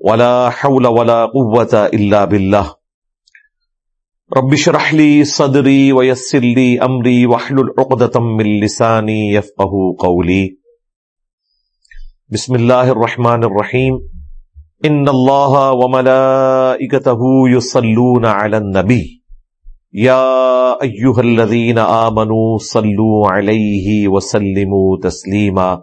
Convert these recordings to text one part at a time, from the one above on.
ولا حول ولا قوة إلا بالله. رب اشرح لي صدري ويسر لي أمري واحلل عقدة من لساني يفقه قولي. بسم الله الرحمن الرحيم. إن الله وملائكته يصلون على النبي. يا أيها الذين آمنوا صلوا عليه وسلموا تسليما.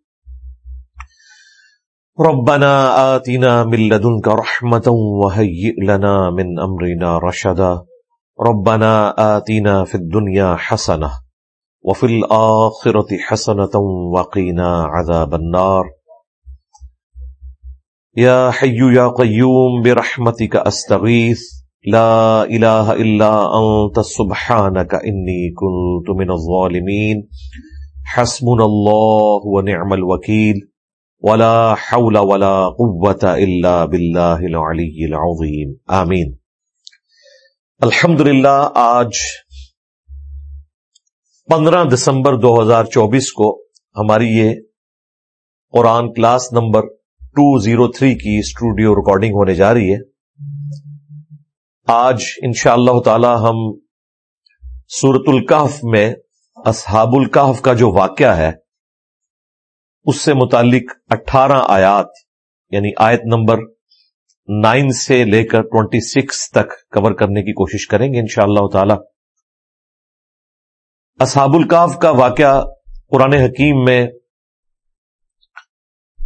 ربنا آتنا من لدنك رحمة وهيئ لنا من أمرنا رشدا. ربنا آتنا في الدنيا حسنة وفي الآخرة حسنة وقنا عذاب النار. يا حي يا قيوم برحمتك أستغيث لا إله إلا أنت سبحانك إني كنت من الظالمين حسبنا الله ونعم الوكيل ولا حول ولا قوة إلا بالله العلي العظيم. آمين. الحمد للہ آج پندرہ دسمبر دو ہزار چوبیس کو ہماری یہ Quran class number two zero three کی اسٹوڈیو ریکارڈنگ ہونے جا رہی ہے۔ آج ان شاء اللہ تعالی ہم سورت القحف میں اصحاب القحف کا جو واقعہ ہے اس سے متعلق اٹھارہ آیات یعنی آیت نمبر نائن سے لے کر ٹوینٹی سکس تک کور کرنے کی کوشش کریں گے انشاء اللہ تعالی۔ اصحاب القاف کا واقعہ قرآن حکیم میں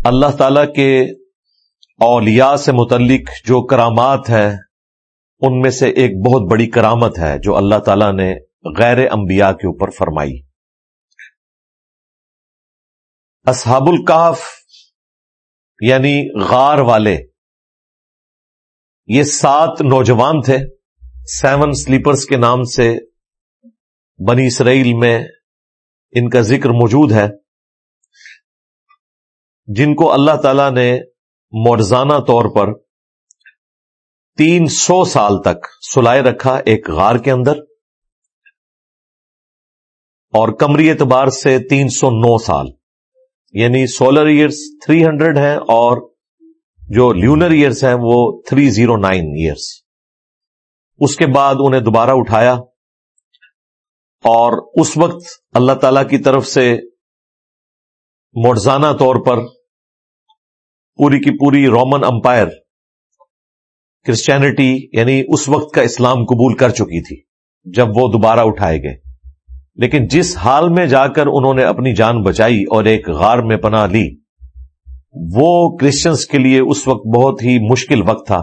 اللہ تعالی کے اولیاء سے متعلق جو کرامات ہیں، ان میں سے ایک بہت بڑی کرامت ہے جو اللہ تعالی نے غیر انبیاء کے اوپر فرمائی۔ اصحاب القاف یعنی غار والے، یہ سات نوجوان تھے، سیون سلیپرز کے نام سے بنی اسرائیل میں ان کا ذکر موجود ہے، جن کو اللہ تعالی نے مرزانہ طور پر تین سو سال تک سلائے رکھا ایک غار کے اندر، اور کمری اعتبار سے تین سو نو سال۔ یعنی سولر ایئرس تھری ہنڈریڈ ہیں اور جو لیونر ایئرس ہیں وہ تھری زیرو نائن ایئرس اس کے بعد انہیں دوبارہ اٹھایا اور اس وقت اللہ تعالی کی طرف سے مرزانہ طور پر پوری کی پوری رومن امپائر کرسچینٹی یعنی اس وقت کا اسلام قبول کر چکی تھی جب وہ دوبارہ اٹھائے گئے۔ لیکن جس حال میں جا کر انہوں نے اپنی جان بچائی اور ایک غار میں پناہ لی، وہ کرسچنس کے لیے اس وقت بہت ہی مشکل وقت تھا۔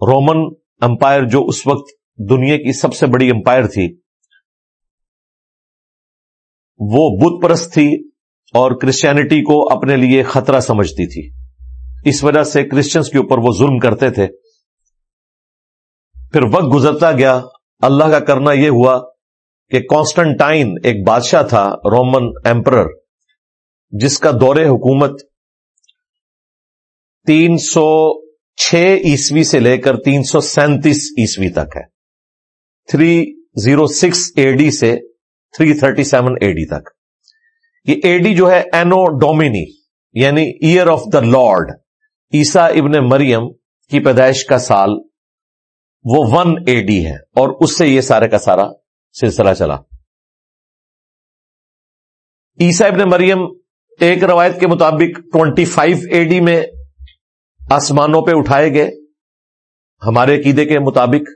رومن امپائر جو اس وقت دنیا کی سب سے بڑی امپائر تھی، وہ بت پرست تھی اور کرسچینٹی کو اپنے لیے خطرہ سمجھتی تھی۔ اس وجہ سے کرسچنس کے اوپر وہ ظلم کرتے تھے۔ پھر وقت گزرتا گیا۔ اللہ کا کرنا یہ ہوا کہ کانسٹنٹائن ایک بادشاہ تھا رومن ایمپرر جس کا دور حکومت تین سو چھ عیسوی سے لے کر تین سو سینتیس عیسوی تک ہے۔ Three zero six A D سے three thirty seven A D تک۔ یہ اے ڈی جو ہے anno domini year of the lord lord عیسا ابن مریم کی پیدائش کا سال وہ ون اے ڈی ہے اور اس سے یہ سارے کا سارا سلسلہ چلا۔ عیسا ابن مریم ایک روایت کے مطابق ٹوینٹی فائیو اے ڈی میں آسمانوں پہ اٹھائے گئے۔ ہمارے عقیدے کے مطابق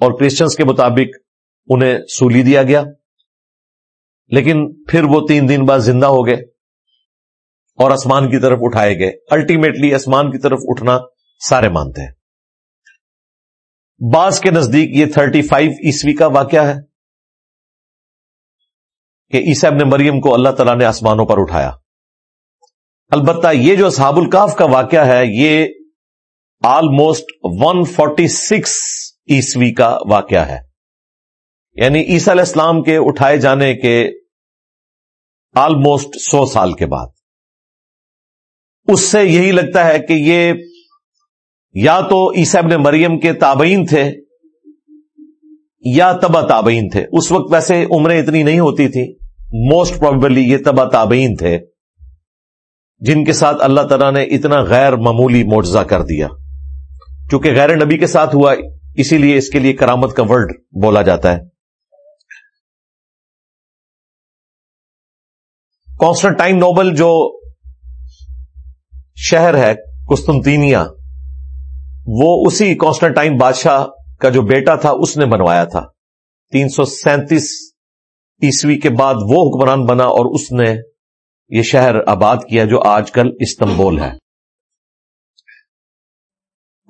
اور کرسچنس کے مطابق انہیں سولی دیا گیا۔ لیکن پھر وہ تین دن بعد زندہ ہو گئے اور آسمان کی طرف اٹھائے گئے۔ الٹیمیٹلی آسمان کی طرف اٹھنا سارے مانتے ہیں۔ بعض کے نزدیک یہ تھرٹی فائیو عیسوی کا واقعہ ہے۔ کہ عیسا ابن مریم کو اللہ تعالیٰ نے آسمانوں پر اٹھایا۔ البتہ یہ جو اصحاب الکاف کا واقعہ ہے، یہ آلموسٹ ون فورٹی سکس عیسوی کا واقعہ ہے۔ یعنی عیسیٰ علیہ السلام کے اٹھائے جانے کے آلموسٹ سو سال کے بعد۔ اس سے یہی لگتا ہے کہ یہ یا تو عیسیٰ ابن مریم کے تابعین تھے، یا تبا تابعین تھے۔ اس وقت ویسے عمریں اتنی نہیں ہوتی تھی موسٹ پروبیبلی یہ تبا تابعین تھے جن کے ساتھ اللہ تعالیٰ نے اتنا غیر معمولی معجزہ کر دیا۔ چونکہ غیر نبی کے ساتھ ہوا، اسی لیے اس کے لیے کرامت کا ورڈ بولا جاتا ہے۔ کانسٹنٹائن نوبل جو شہر ہے کستنتینیا وہ اسی کانسٹنٹائن بادشاہ کا جو بیٹا تھا، اس نے بنوایا تھا۔ تین سو سینتیس عیسوی کے بعد وہ حکمران بنا اور اس نے یہ شہر آباد کیا جو آج کل استنبول ہے۔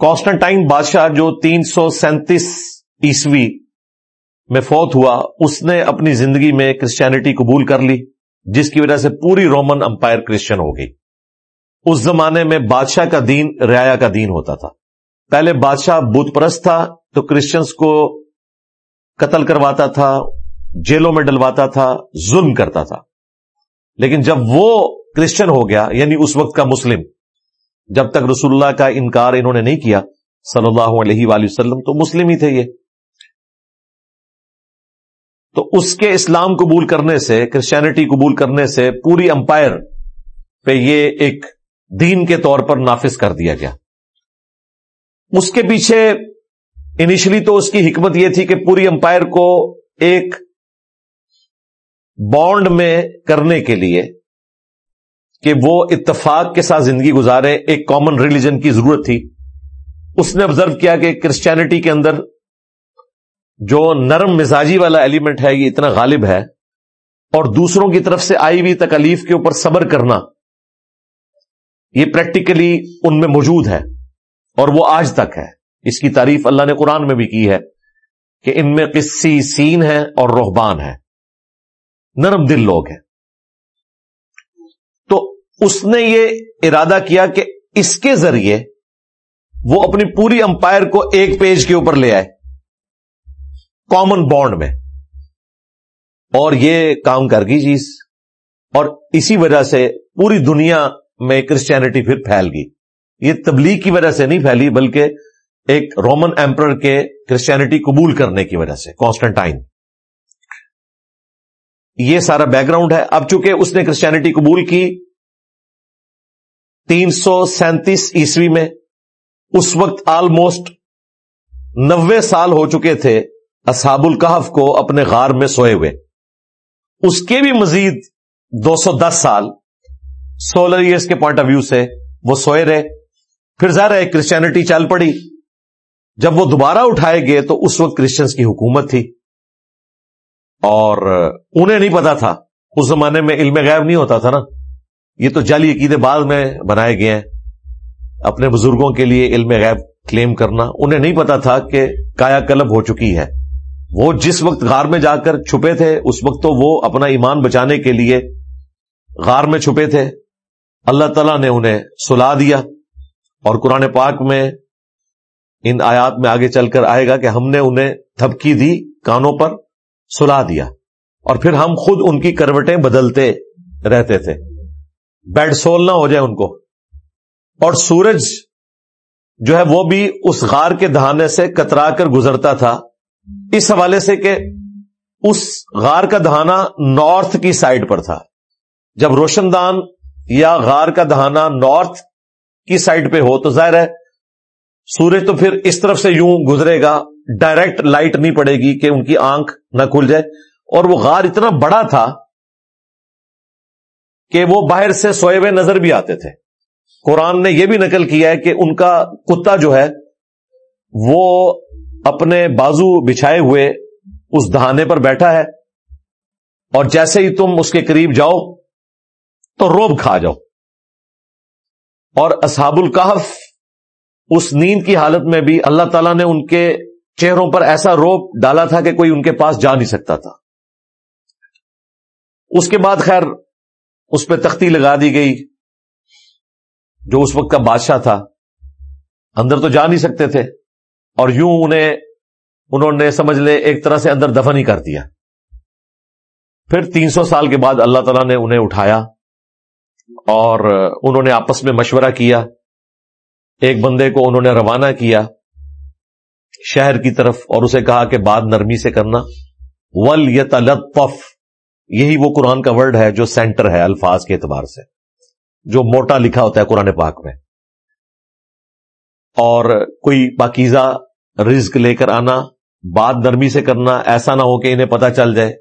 کانسٹنٹائن بادشاہ جو تین سو سینتیس عیسوی میں فوت ہوا، اس نے اپنی زندگی میں کرسچینٹی قبول کر لی، جس کی وجہ سے پوری رومن امپائر کرسچن ہو گئی۔ اس زمانے میں بادشاہ کا دین ریا کا دین ہوتا تھا۔ پہلے بادشاہ بت پرست تھا تو کرسچنس کو قتل کرواتا تھا جیلوں میں ڈلواتا تھا، ظلم کرتا تھا۔ لیکن جب وہ کرسچن ہو گیا یعنی اس وقت کا مسلم، جب تک رسول اللہ کا انکار انہوں نے نہیں کیا، صلی اللہ علیہ وآلہ وسلم، تو مسلم ہی تھے یہ۔ تو اس کے اسلام قبول کرنے سے، کرسچینٹی قبول کرنے سے پوری امپائر پہ یہ ایک دین کے طور پر نافذ کر دیا گیا۔ اس کے پیچھے، انیشلی تو اس کی حکمت یہ تھی کہ پوری امپائر کو ایک بانڈ میں کرنے کے لیے کہ وہ اتفاق کے ساتھ زندگی گزارے، ایک کامن ریلیجن کی ضرورت تھی۔ اس نے آبزرو کیا کہ کرسچینٹی کے اندر جو نرم مزاجی والا ایلیمنٹ ہے، یہ اتنا غالب ہے۔ اور دوسروں کی طرف سے آئی ہوئی تکلیف کے اوپر صبر کرنا، یہ پریکٹیکلی ان میں موجود ہے۔ اور وہ آج تک ہے۔ اس کی تعریف اللہ نے قرآن میں بھی کی ہے کہ ان میں قصی سین ہے اور روحبان ہے نرم دل لوگ ہیں۔ تو اس نے یہ ارادہ کیا کہ اس کے ذریعے وہ اپنی پوری امپائر کو ایک پیج کے اوپر لے آئے کامن بانڈ میں۔ اور یہ کام کر گئی جی چیز اور اسی وجہ سے پوری دنیا میں کرسچینٹی پھر پھیل گئی۔ یہ تبلیغ کی وجہ سے نہیں پھیلی، بلکہ ایک رومن ایمپرر کے کرسچینٹی قبول کرنے کی وجہ سے کانسٹنٹائن یہ سارا بیک گراؤنڈ ہے۔ اب چونکہ اس نے کرسچینٹی قبول کی تین سو سینتیس عیسوی میں، اس وقت آلموسٹ نوے سال ہو چکے تھے اصحاب القحف کو اپنے غار میں سوئے ہوئے۔ اس کے بھی مزید دو سو دس سال، سولر ایئرس کے پوائنٹ آف ویو سے وہ سوئے رہے۔ پھر ظاہر ہے کرسچینٹی چل پڑی۔ جب وہ دوبارہ اٹھائے گئے تو اس وقت کرسچنس کی حکومت تھی۔ اور انہیں نہیں پتا تھا۔ اس زمانے میں علم غائب نہیں ہوتا تھا نا۔ یہ تو جعلی عقیدے بعد میں بنائے گئے ہیں۔ اپنے بزرگوں کے لیے علم غیب کلیم کرنا۔ انہیں نہیں پتا تھا کہ کایا کلب ہو چکی ہے۔ وہ جس وقت غار میں جا کر چھپے تھے، اس وقت تو وہ اپنا ایمان بچانے کے لیے غار میں چھپے تھے۔ اللہ تعالیٰ نے انہیں سلا دیا۔ اور قرآن پاک میں ان آیات میں آگے چل کر آئے گا کہ ہم نے انہیں تھپکی دی کانوں پر۔ سلا دیا اور پھر ہم خود ان کی کروٹیں بدلتے رہتے تھے۔ بیڈ سول نہ ہو جائے ان کو۔ اور سورج جو ہے وہ بھی اس غار کے دہانے سے کترا کر گزرتا تھا۔ اس حوالے سے کہ اس غار کا دہانا نارتھ کی سائڈ پر تھا۔ جب روشن دان یا غار کا دہانا نارتھ کی سائڈ پہ ہو تو ظاہر ہے سورج تو پھر اس طرف سے یوں گزرے گا۔ ڈائریکٹ لائٹ نہیں پڑے گی کہ ان کی آنکھ نہ کھل جائے۔ اور وہ غار اتنا بڑا تھا کہ وہ باہر سے سوئے ہوئے نظر بھی آتے تھے۔ قرآن نے یہ بھی نقل کیا ہے کہ ان کا کتا جو ہے، وہ اپنے بازو بچھائے ہوئے اس دہانے پر بیٹھا ہے۔ اور جیسے ہی تم اس کے قریب جاؤ، تو روب کھا جاؤ۔ اور اصحاب القحف اس نیند کی حالت میں بھی اللہ تعالیٰ نے ان کے چہروں پر ایسا روپ ڈالا تھا کہ کوئی ان کے پاس جا نہیں سکتا تھا۔ اس کے بعد خیر اس پہ تختی لگا دی گئی، جو اس وقت کا بادشاہ تھا۔ اندر تو جا نہیں سکتے تھے، اور یوں انہیں، انہوں نے سمجھ لے ایک طرح سے اندر دفن ہی کر دیا۔ پھر تین سو سال کے بعد اللہ تعالیٰ نے انہیں اٹھایا اور انہوں نے آپس میں مشورہ کیا۔ ایک بندے کو انہوں نے روانہ کیا۔ شہر کی طرف اور اسے کہا کہ بات نرمی سے کرنا۔ ول یتلطف یہی وہ قرآن کا ورڈ ہے جو سینٹر ہے الفاظ کے اعتبار سے، جو موٹا لکھا ہوتا ہے قرآن پاک میں۔ اور کوئی پاکیزہ رزق لے کر آنا بات نرمی سے کرنا، ایسا نہ ہو کہ انہیں پتا چل جائے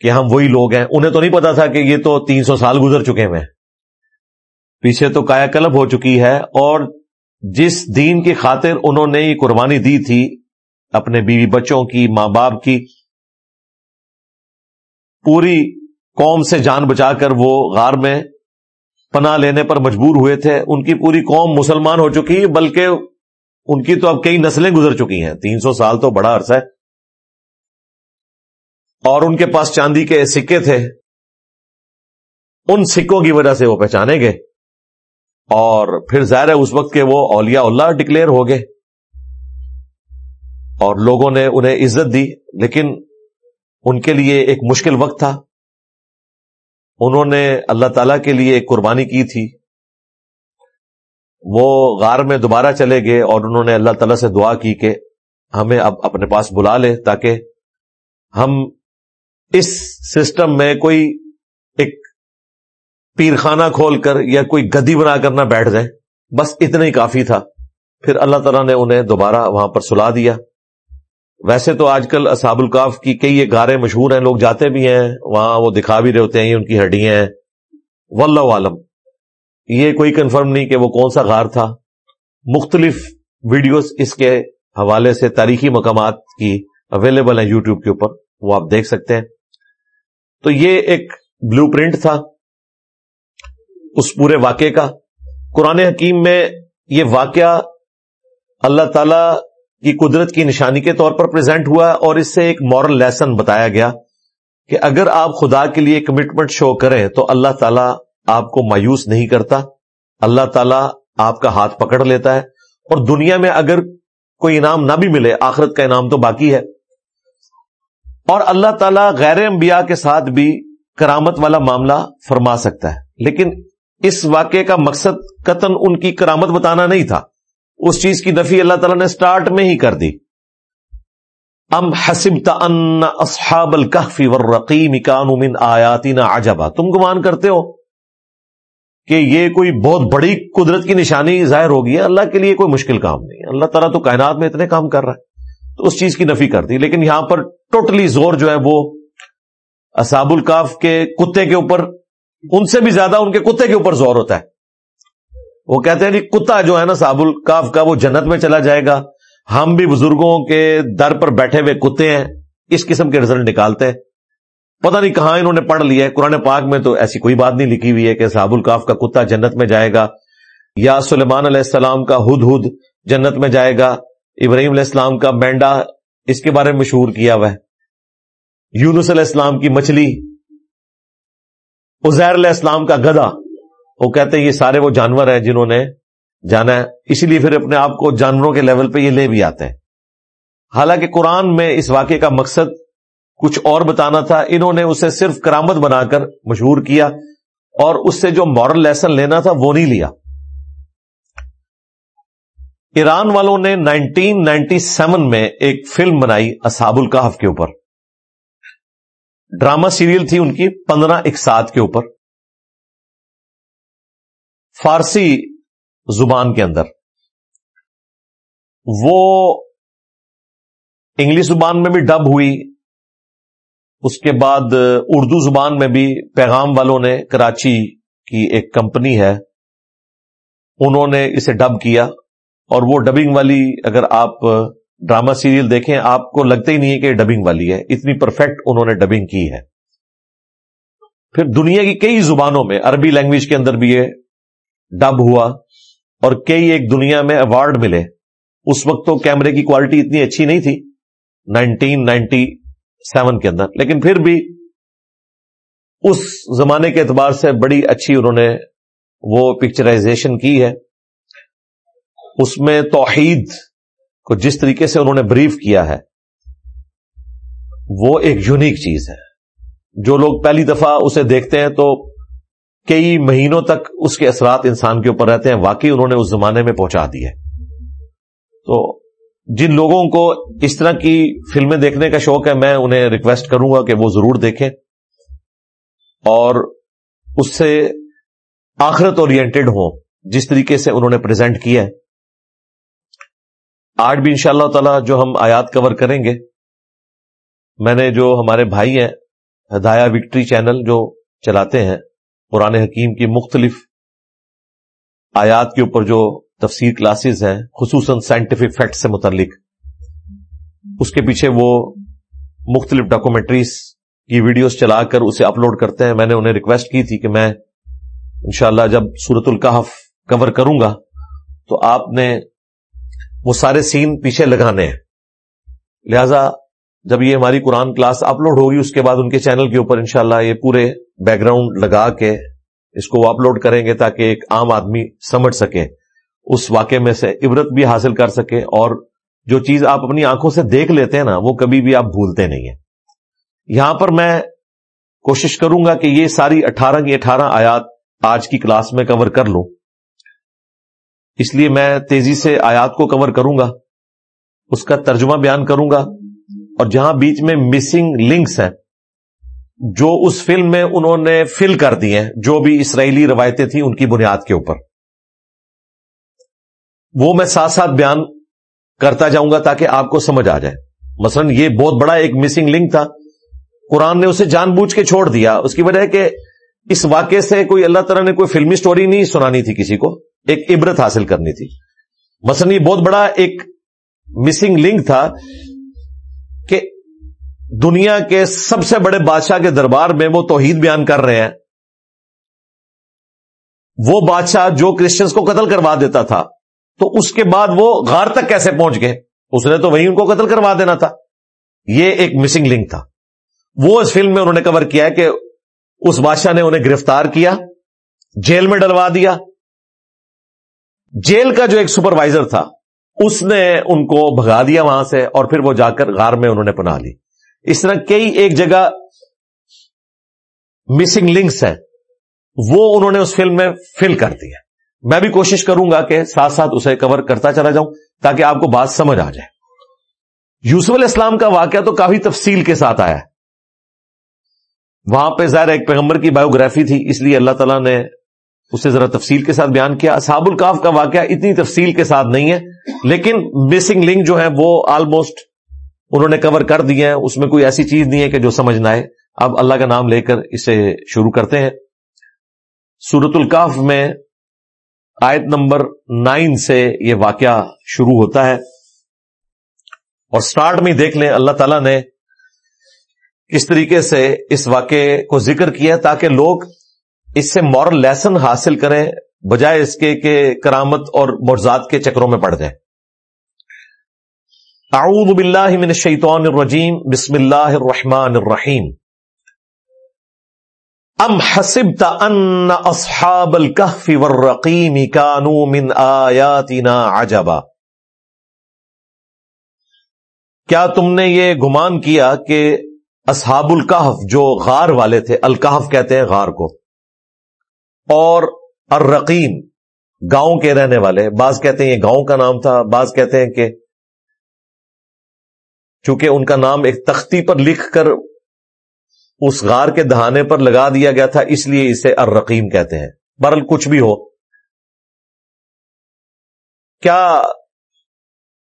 کہ ہم وہی لوگ ہیں۔ انہیں تو نہیں پتا تھا کہ یہ تو تین سو سال گزر چکے ہیں۔ پیچھے تو کایا کلب ہو چکی ہے اور جس دین کی خاطر انہوں نے یہ قربانی دی تھی، اپنے بیوی بچوں کی، ماں باپ کی، پوری قوم سے جان بچا کر وہ غار میں پناہ لینے پر مجبور ہوئے تھے۔ ان کی پوری قوم مسلمان ہو چکی، بلکہ ان کی تو اب کئی نسلیں گزر چکی ہیں۔ تین سو سال تو بڑا عرصہ ہے۔ اور ان کے پاس چاندی کے سکے تھے۔ ان سکوں کی وجہ سے وہ پہچانے گئے۔ اور پھر ظاہر ہے اس وقت کے وہ اولیاء اللہ ڈکلیئر ہو گئے اور لوگوں نے انہیں عزت دی، لیکن ان کے لیے ایک مشکل وقت تھا۔ انہوں نے اللہ تعالی کے لیے ایک قربانی کی تھی۔ وہ غار میں دوبارہ چلے گئے اور انہوں نے اللہ تعالی سے دعا کی کہ ہمیں اب اپنے پاس بلا لے تاکہ ہم اس سسٹم میں کوئی ایک پیر خانہ کھول کر یا کوئی گدی بنا کر نہ بیٹھ جائیں بس اتنا ہی کافی تھا۔ پھر اللہ تعالیٰ نے انہیں دوبارہ وہاں پر سلا دیا۔ ویسے تو آج کل اصحاب القاف کی کئی یہ گارے مشہور ہیں، لوگ جاتے بھی ہیں، وہاں وہ دکھا بھی رہے ہوتے ہیں ان کی ہڈیاں ہیں۔ واللہ عالم۔ یہ کوئی کنفرم نہیں کہ وہ کون سا غار تھا۔ مختلف ویڈیوز اس کے حوالے سے تاریخی مقامات کی اویلیبل ہیں یوٹیوب کے اوپر، وہ آپ دیکھ سکتے ہیں۔ تو یہ ایک بلو پرنٹ تھا۔ اس پورے واقعے کا۔ قرآن حکیم میں یہ واقعہ اللہ تعالی کی قدرت کی نشانی کے طور پر پریزنٹ ہوا اور اس سے ایک مورل لیسن بتایا گیا کہ اگر آپ خدا کے لیے کمٹمنٹ شو کریں تو اللہ تعالیٰ آپ کو مایوس نہیں کرتا۔ اللہ تعالیٰ آپ کا ہاتھ پکڑ لیتا ہے اور دنیا میں اگر کوئی انعام نہ بھی ملے، آخرت کا انعام تو باقی ہے۔ اور اللہ تعالیٰ غیر انبیاء کے ساتھ بھی کرامت والا معاملہ فرما سکتا ہے۔ لیکن اس واقعے کا مقصد قطن ان کی کرامت بتانا نہیں تھا۔ اس چیز کی نفی اللہ تعالیٰ نے سٹارٹ میں ہی کر دی۔ ام حسب اصحاب الکحفی والرقیم کانو من آیاتنا عجبا۔ تم گمان کرتے ہو کہ یہ کوئی بہت بڑی قدرت کی نشانی ظاہر ہوگی اللہ کے لیے کوئی مشکل کام نہیں اللہ تعالیٰ تو کائنات میں اتنے کام کر رہا ہے۔ تو اس چیز کی نفی کر دی۔ لیکن یہاں پر ٹوٹلی زور جو ہے وہ اصحاب الکاف کے کتے کے اوپر ان سے بھی زیادہ ان کے کتے کے اوپر زور ہوتا ہے۔ وہ کہتے ہیں کہ کتا جو ہے نا صاب الکاف کا وہ جنت میں چلا جائے گا۔ ہم بھی بزرگوں کے در پر بیٹھے ہوئے کتے ہیں۔ اس قسم کے رزلٹ نکالتے ہیں۔ پتہ نہیں کہاں انہوں نے پڑھ لیا ہے۔ قرآن پاک میں تو ایسی کوئی بات نہیں لکھی ہوئی ہے کہ صاب الکاف کا کتا جنت میں جائے گا۔ یا سلیمان علیہ السلام کا ہد ہد جنت میں جائے گا۔ ابراہیم علیہ السلام کا مینڈا اس کے بارے میں مشہور کیا ہوا ہے۔ یونس علیہ السلام کی مچھلی ازیر علیہ السلام کا گدا وہ کہتے ہیں یہ سارے وہ جانور ہیں جنہوں نے جانا ہے۔ اسی لیے پھر اپنے آپ کو جانوروں کے لیول پہ یہ لے بھی آتے ہیں۔ حالانکہ قرآن میں اس واقعے کا مقصد کچھ اور بتانا تھا۔ انہوں نے اسے صرف کرامت بنا کر مشہور کیا اور اس سے جو مورل لیسن لینا تھا وہ نہیں لیا۔ ایران والوں نے نائنٹین نائنٹی سیون میں ایک فلم بنائی اصحاب الکاف کے اوپر۔ ڈرامہ سیریل تھی ان کی پندرہ اکسات کے اوپر۔ فارسی زبان کے اندر۔ وہ انگلش زبان میں بھی ڈب ہوئی، اس کے بعد اردو زبان میں بھی پیغام والوں نے کراچی کی ایک کمپنی ہے، انہوں نے اسے ڈب کیا۔ اور وہ ڈبنگ والی اگر آپ ڈرامہ سیریل دیکھیں، آپ کو لگتا ہی نہیں ہے کہ ڈبنگ والی ہے۔ اتنی پرفیکٹ انہوں نے ڈبنگ کی ہے۔ پھر دنیا کی کئی زبانوں میں، عربی لینگویج کے اندر بھی یہ ڈب ہوا اور کئی ایک دنیا میں ایوارڈ ملے۔ اس وقت تو کیمرے کی کوالٹی اتنی اچھی نہیں تھی نائنٹین نائنٹی سیون کے اندر۔ لیکن پھر بھی اس زمانے کے اعتبار سے بڑی اچھی انہوں نے وہ پکچرائزیشن کی ہے۔ اس میں توحید کو جس طریقے سے انہوں نے بریف کیا ہے، وہ ایک یونیک چیز ہے۔ جو لوگ پہلی دفعہ اسے دیکھتے ہیں تو کئی مہینوں تک اس کے اثرات انسان کے اوپر رہتے ہیں۔ واقعی انہوں نے اس زمانے میں پہنچا دی ہے۔ تو جن لوگوں کو اس طرح کی فلمیں دیکھنے کا شوق ہے، میں انہیں ریکویسٹ کروں گا کہ وہ ضرور دیکھیں۔ اور اس سے آخرت اورینٹیڈ ہوں، جس طریقے سے انہوں نے پریزنٹ کیا ہے۔ آج بھی انشاءاللہ تعالی جو ہم آیات کور کریں گے، میں نے جو ہمارے بھائی ہیں، ہدایہ وکٹری چینل جو چلاتے ہیں، قرآن حکیم کی مختلف آیات کے اوپر جو تفسیر کلاسز ہیں، خصوصاً سائنٹیفک فیکٹ سے متعلق، اس کے پیچھے وہ مختلف ڈاکومنٹریز کی ویڈیوز چلا کر اسے اپلوڈ کرتے ہیں۔ میں نے انہیں ریکویسٹ کی تھی کہ میں انشاءاللہ جب سورت القحف کور کروں گا، تو آپ نے وہ سارے سین پیچھے لگانے ہیں۔ لہذا جب یہ ہماری قرآن کلاس اپلوڈ ہوگی، اس کے بعد ان کے چینل کے اوپر انشاءاللہ یہ پورے بیک گراؤنڈ لگا کے اس کو وہ اپلوڈ کریں گے تاکہ ایک عام آدمی سمجھ سکے، اس واقعے میں سے عبرت بھی حاصل کر سکے۔ اور جو چیز آپ اپنی آنکھوں سے دیکھ لیتے ہیں نا، وہ کبھی بھی آپ بھولتے نہیں ہیں۔ یہاں پر میں کوشش کروں گا کہ یہ ساری اٹھارہ کی اٹھارہ آیات آج کی کلاس میں کور کر لوں۔ اس لیے میں تیزی سے آیات کو کور کروں گا، اس کا ترجمہ بیان کروں گا، اور جہاں بیچ میں مسنگ لنکس ہیں، جو اس فلم میں انہوں نے فل کر دی ہیں، جو بھی اسرائیلی روایتیں تھیں ان کی بنیاد کے اوپر۔ وہ میں ساتھ ساتھ بیان کرتا جاؤں گا تاکہ آپ کو سمجھ آ جائے۔ مثلا یہ بہت بڑا ایک مسنگ لنک تھا۔ قرآن نے اسے جان بوجھ کے چھوڑ دیا۔ اس کی وجہ ہے کہ اس واقعے سے کوئی اللہ تعالیٰ نے کوئی فلمی سٹوری نہیں سنانی تھی کسی کو۔ ایک عبرت حاصل کرنی تھی۔ مثلا یہ بہت بڑا ایک مسنگ لنک تھا کہ دنیا کے سب سے بڑے بادشاہ کے دربار میں وہ توحید بیان کر رہے ہیں۔ وہ بادشاہ جو کرسچنس کو قتل کروا دیتا تھا، تو اس کے بعد وہ غار تک کیسے پہنچ گئے؟ اس نے تو وہی ان کو قتل کروا دینا تھا۔ یہ ایک مسنگ لنک تھا۔ وہ اس فلم میں انہوں نے کور کیا کہ اس بادشاہ نے انہیں گرفتار کیا، جیل میں ڈلوا دیا۔ جیل کا جو ایک سپروائزر تھا، اس نے ان کو بھگا دیا وہاں سے اور پھر وہ جا کر غار میں انہوں نے پناہ لی۔ اس طرح کئی ایک جگہ مسنگ لنکس ہیں، وہ انہوں نے اس فلم میں فل کر دیا میں بھی کوشش کروں گا کہ ساتھ ساتھ اسے کور کرتا چلا جاؤں تاکہ آپ کو بات سمجھ آ جائے۔ یوسف علیہ السلام کا واقعہ تو کافی تفصیل کے ساتھ آیا۔ ہے وہاں پہ ظاہر ایک پیغمبر کی بایوگرافی تھی، اس لیے اللہ تعالیٰ نے اسے ذرا تفصیل کے ساتھ بیان کیا۔ اصحاب القاف کا واقعہ اتنی تفصیل کے ساتھ نہیں ہے، لیکن مسنگ لنک جو ہے وہ آلموسٹ انہوں نے کور کر دیے ہیں۔ اس میں کوئی ایسی چیز نہیں ہے کہ جو سمجھ نہ آئے۔ اب اللہ کا نام لے کر اسے شروع کرتے ہیں۔ سورت القاف میں آیت نمبر نائن سے یہ واقعہ شروع ہوتا ہے۔ اور سٹارٹ میں دیکھ لیں، اللہ تعالی نے کس طریقے سے اس واقعے کو ذکر کیا تاکہ لوگ اس سے مورل لیسن حاصل کریں، بجائے اس کے کہ کرامت اور مرزاد کے چکروں میں پڑ جائیں۔ اعوذ باللہ من الشیطان الرجیم، بسم اللہ الرحمن الرحیم۔ ام حسبت ان اصحاب الكهف والرقیم كانوا من آیاتنا عجبا۔ کیا تم نے یہ گمان کیا کہ اصحاب الکحف جو غار والے تھے الکحف کہتے ہیں غار کو؟ اور الرقیم، گاؤں کے رہنے والے۔ بعض کہتے ہیں یہ گاؤں کا نام تھا، بعض کہتے ہیں کہ چونکہ ان کا نام ایک تختی پر لکھ کر اس غار کے دہانے پر لگا دیا گیا تھا، اس لیے اسے الرقیم کہتے ہیں۔ برل کچھ بھی ہو۔ کیا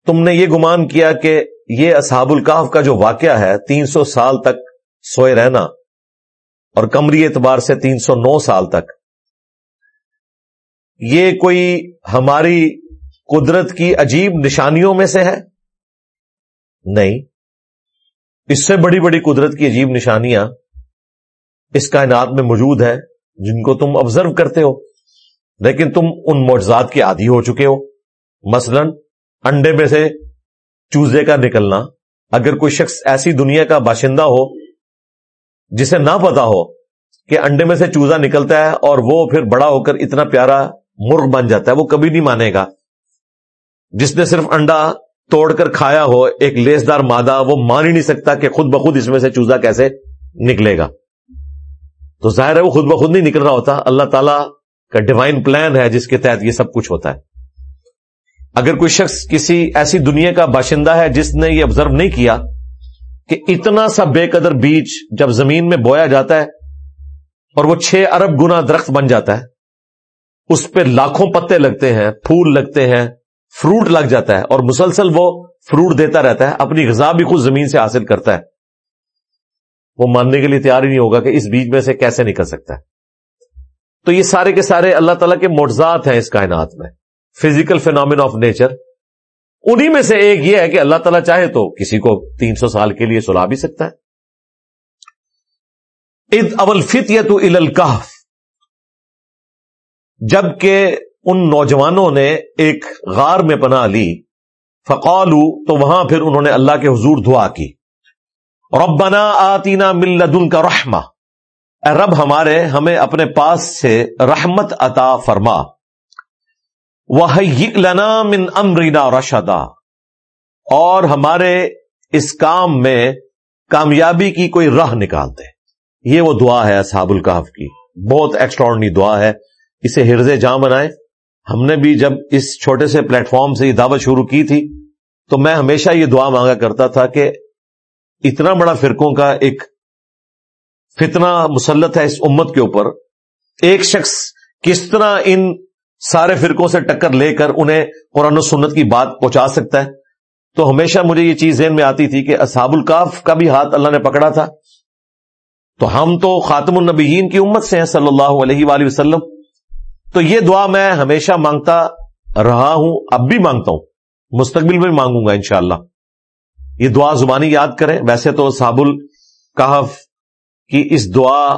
تم نے یہ گمان کیا کہ یہ اصحاب القاف کا جو واقعہ ہے، تین سو سال تک سوئے رہنا اور کمری اعتبار سے تین سو نو سال تک یہ کوئی ہماری قدرت کی عجیب نشانیوں میں سے ہے؟ نہیں۔ اس سے بڑی بڑی قدرت کی عجیب نشانیاں اس کائنات میں موجود ہے جن کو تم آبزرو کرتے ہو۔ لیکن تم ان معجزات کے عادی ہو چکے ہو۔ مثلا، انڈے میں سے چوزے کا نکلنا۔ اگر کوئی شخص ایسی دنیا کا باشندہ ہو، جسے نہ پتا ہو کہ انڈے میں سے چوزا نکلتا ہے اور وہ پھر بڑا ہو کر اتنا پیارا مرغ بن جاتا ہے، وہ کبھی نہیں مانے گا۔ جس نے صرف انڈا توڑ کر کھایا ہو، ایک لیس دار مادہ، وہ مان ہی نہیں سکتا کہ خود بخود اس میں سے چوزا کیسے نکلے گا۔ تو ظاہر ہے، وہ خود بخود نہیں نکل رہا ہوتا۔ اللہ تعالیٰ کا ڈیوائن پلان ہے، جس کے تحت یہ سب کچھ ہوتا ہے۔ اگر کوئی شخص کسی ایسی دنیا کا باشندہ ہے، جس نے یہ آبزرو نہیں کیا کہ اتنا سا بے قدر بیج جب زمین میں بویا جاتا ہے اور وہ چھ ارب گنا درخت بن جاتا ہے اس پہ لاکھوں پتے لگتے ہیں، پھول لگتے ہیں، فروٹ لگ جاتا ہے اور مسلسل وہ فروٹ دیتا رہتا ہے، اپنی غذا بھی خود زمین سے حاصل کرتا ہے۔ وہ ماننے کے لیے تیار ہی نہیں ہوگا کہ اس بیچ میں سے کیسے نکل سکتا ہے۔ تو یہ سارے کے سارے اللہ تعالیٰ کے معجزات ہیں اس کائنات میں۔ فزیکل فینومین آف نیچر انہی میں سے ایک یہ ہے کہ اللہ تعالیٰ چاہے تو کسی کو تین سو سال کے لیے سلا بھی سکتا ہے۔ اد اول فت یا تو الکاف جبکہ ان نوجوانوں نے ایک غار میں پناہ لی فقالو تو وہاں پھر انہوں نے اللہ کے حضور دعا کی۔ ربنا آتینا ملدن کا رحما اے رب ہمارے، ہمیں اپنے پاس سے رحمت عطا فرما۔ وہ لنا من امرینا رشدا۔ اور ہمارے اس کام میں کامیابی کی کوئی راہ نکال دے۔ یہ وہ دعا ہے اصحاب القاف کی۔ بہت ایکسٹرارڈنری دعا ہے۔ اسے ہرز جام بنائے۔ ہم نے بھی جب اس چھوٹے سے پلیٹ فارم سے یہ دعوت شروع کی تھی، تو میں ہمیشہ یہ دعا مانگا کرتا تھا کہ اتنا بڑا فرقوں کا ایک فتنہ مسلط ہے اس امت کے اوپر۔ ایک شخص کس طرح ان سارے فرقوں سے ٹکر لے کر انہیں قرآن و سنت کی بات پہنچا سکتا ہے۔ تو ہمیشہ مجھے یہ چیز ذہن میں آتی تھی کہ اصحاب القاف کا بھی ہاتھ اللہ نے پکڑا تھا۔ تو ہم تو خاتم النبیین کی امت سے ہیں صلی اللہ علیہ وآلہ وسلم۔ تو یہ دعا میں ہمیشہ مانگتا رہا ہوں، اب بھی مانگتا ہوں۔ مستقبل میں مانگوں گا انشاءاللہ۔ یہ دعا زبانی یاد کریں۔ ویسے تو صاب القحف کی اس دعا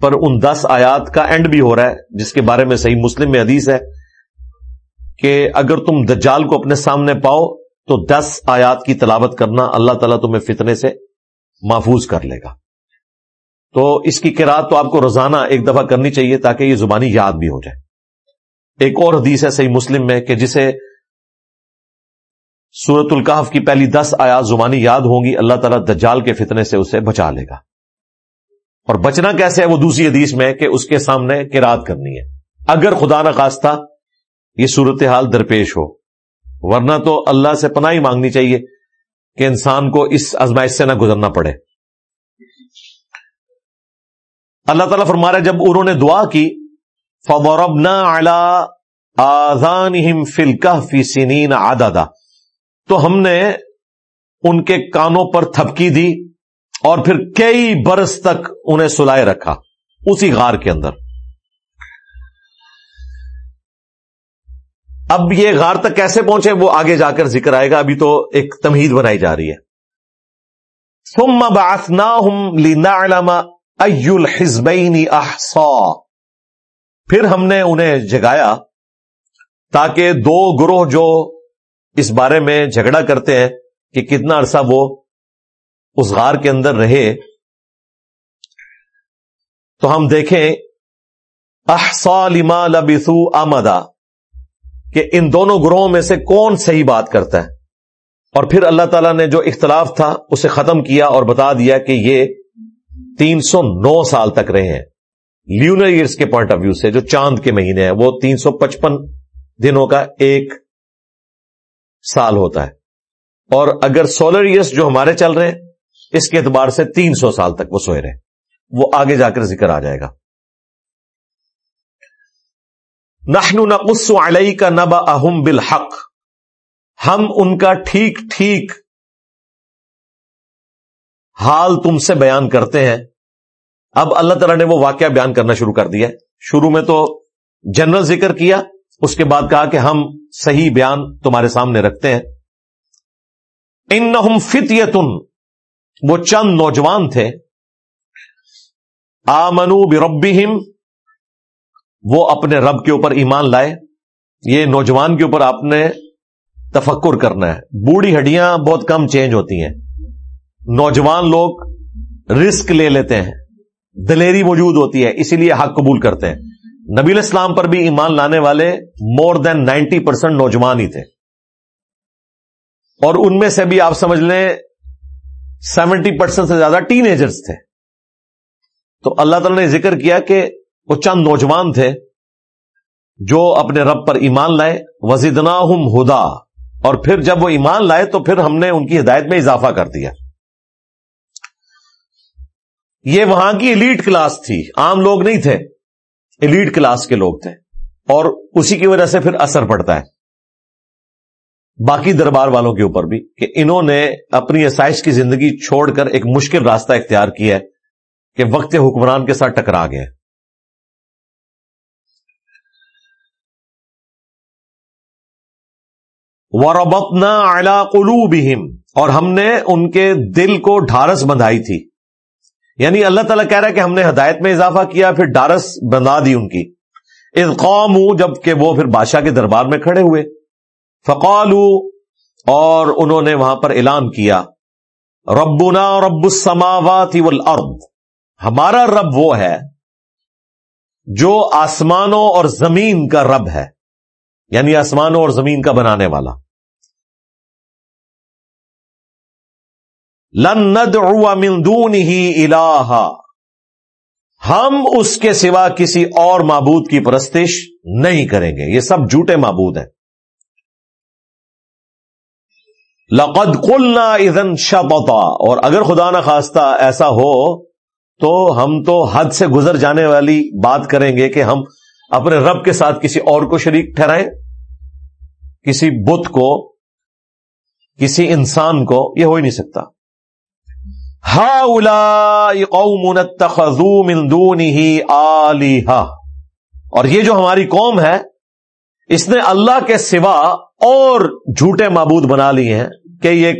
پر ان دس آیات کا اینڈ بھی ہو رہا ہے، جس کے بارے میں صحیح مسلم میں حدیث ہے کہ اگر تم دجال کو اپنے سامنے پاؤ تو دس آیات کی تلاوت کرنا اللہ تعالیٰ تمہیں فتنے سے محفوظ کر لے گا۔ تو اس کی کراط تو آپ کو روزانہ ایک دفعہ کرنی چاہیے تاکہ یہ زبانی یاد بھی ہو جائے۔ ایک اور حدیث ہے صحیح مسلم میں کہ جسے سورت القاف کی پہلی دس آیات زبانی یاد ہوں گی، اللہ تعالیٰ دجال کے فتنے سے اسے بچا لے گا۔ اور بچنا کیسے ہے وہ دوسری حدیث میں کہ اس کے سامنے کراد کرنی ہے۔ اگر خدا نہ خواستہ یہ صورتحال درپیش ہو، ورنہ تو اللہ سے پناہ ہی مانگنی چاہیے کہ انسان کو اس ازمائش سے نہ گزرنا پڑے۔ اللہ تعالیٰ فرما رہے جب انہوں نے دعا کی فوربنا آزان فلکہ فی سنین آدادا تو ہم نے ان کے کانوں پر تھپکی دی اور پھر کئی برس تک انہیں سلائے رکھا اسی غار کے اندر۔ اب یہ غار تک کیسے پہنچے وہ آگے جا کر ذکر آئے گا۔ ابھی تو ایک تمہید بنائی جا رہی ہے۔ ثم بعثناهم لنعلم اي الحزبين احصا پھر ہم نے انہیں جگایا تاکہ دو گروہ جو اس بارے میں جھگڑا کرتے ہیں کہ کتنا عرصہ وہ اس غار کے اندر رہے، تو ہم دیکھیں احسا لما لبسو آمدا کہ ان دونوں گروہوں میں سے کون صحیح بات کرتا ہے؟ اور پھر اللہ تعالیٰ نے جو اختلاف تھا، اسے ختم کیا اور بتا دیا کہ یہ تین سو نو سال تک رہے ہیں۔ لیونر ایئرس کے پوائنٹ آف ویو سے، جو چاند کے مہینے ہیں، وہ تین سو پچپن دنوں کا ایک سال ہوتا ہے۔ اور اگر سولر ایئرس جو ہمارے چل رہے ہیں، اس کے اعتبار سے تین سو سال تک وہ سوئے رہے۔ وہ آگے جا کر ذکر آ جائے گا۔ نحن نقص علیہ کا نبا اہم بالحق۔ ہم ان کا ٹھیک ٹھیک حال تم سے بیان کرتے ہیں۔ اب اللہ تعالیٰ نے وہ واقعہ بیان کرنا شروع کر دیا شروع میں تو جنرل ذکر کیا، اس کے بعد کہا کہ ہم صحیح بیان تمہارے سامنے رکھتے ہیں۔ ان فتیتن، وہ چند نوجوان تھے۔ آمنو بربہم، وہ اپنے رب کے اوپر ایمان لائے۔ یہ نوجوان کے اوپر آپ نے تفکر کرنا ہے۔ بوڑھی ہڈیاں بہت کم چینج ہوتی ہیں۔ نوجوان لوگ رسک لے لیتے ہیں۔ دلیری موجود ہوتی ہے، اسی لیے حق قبول کرتے ہیں۔ نبی اسلام پر بھی ایمان لانے والے مور دین نائنٹی پرسینٹ نوجوان ہی تھے۔ اور ان میں سے بھی آپ سمجھ لیں سیونٹی پرسینٹ سے زیادہ ٹین ایجرس تھے۔ تو اللہ تعالی نے ذکر کیا کہ وہ چند نوجوان تھے جو اپنے رب پر ایمان لائے۔ وزیدنا ہدا اور پھر جب وہ ایمان لائے تو پھر ہم نے ان کی ہدایت میں اضافہ کر دیا۔ یہ وہاں کی ایلیٹ کلاس تھی۔ عام لوگ نہیں تھے۔ ایلیٹ کلاس کے لوگ تھے۔ اور اسی کی وجہ سے پھر اثر پڑتا ہے۔ باقی دربار والوں کے اوپر بھی کہ انہوں نے اپنی آسائش کی زندگی چھوڑ کر ایک مشکل راستہ اختیار کیا ہے کہ وقت حکمران کے ساتھ ٹکرا گئے وربتنا اعلی قلوبہم اور ہم نے ان کے دل کو ڈھارس بندھائی تھی۔ یعنی اللہ تعالیٰ کہہ رہا ہے کہ ہم نے ہدایت میں اضافہ کیا، پھر ڈارس بنا دی ان کی۔ اس قوم جبکہ وہ پھر بادشاہ کے دربار میں کھڑے ہوئے۔ فقالو اور انہوں نے وہاں پر اعلان کیا، ربنا رب السماوات والارض۔ ہمارا رب وہ ہے جو آسمانوں اور زمین کا رب ہے یعنی آسمانوں اور زمین کا بنانے والا۔ لن ندعو من دونه الہا۔ ہم اس کے سوا کسی اور معبود کی پرستش نہیں کریں گے۔ یہ سب جھوٹے معبود ہیں۔ لقد قلنا اذن شبطا۔ اور اگر خدا نہ خواستہ ایسا ہو، تو ہم تو حد سے گزر جانے والی بات کریں گے کہ ہم اپنے رب کے ساتھ کسی اور کو شریک ٹھہرائیں۔ کسی بت کو، کسی انسان کو یہ ہو ہی نہیں سکتا۔ اور یہ جو ہماری قوم ہے، اس نے اللہ کے سوا اور جھوٹے معبود بنا لیے ہیں کہ یہ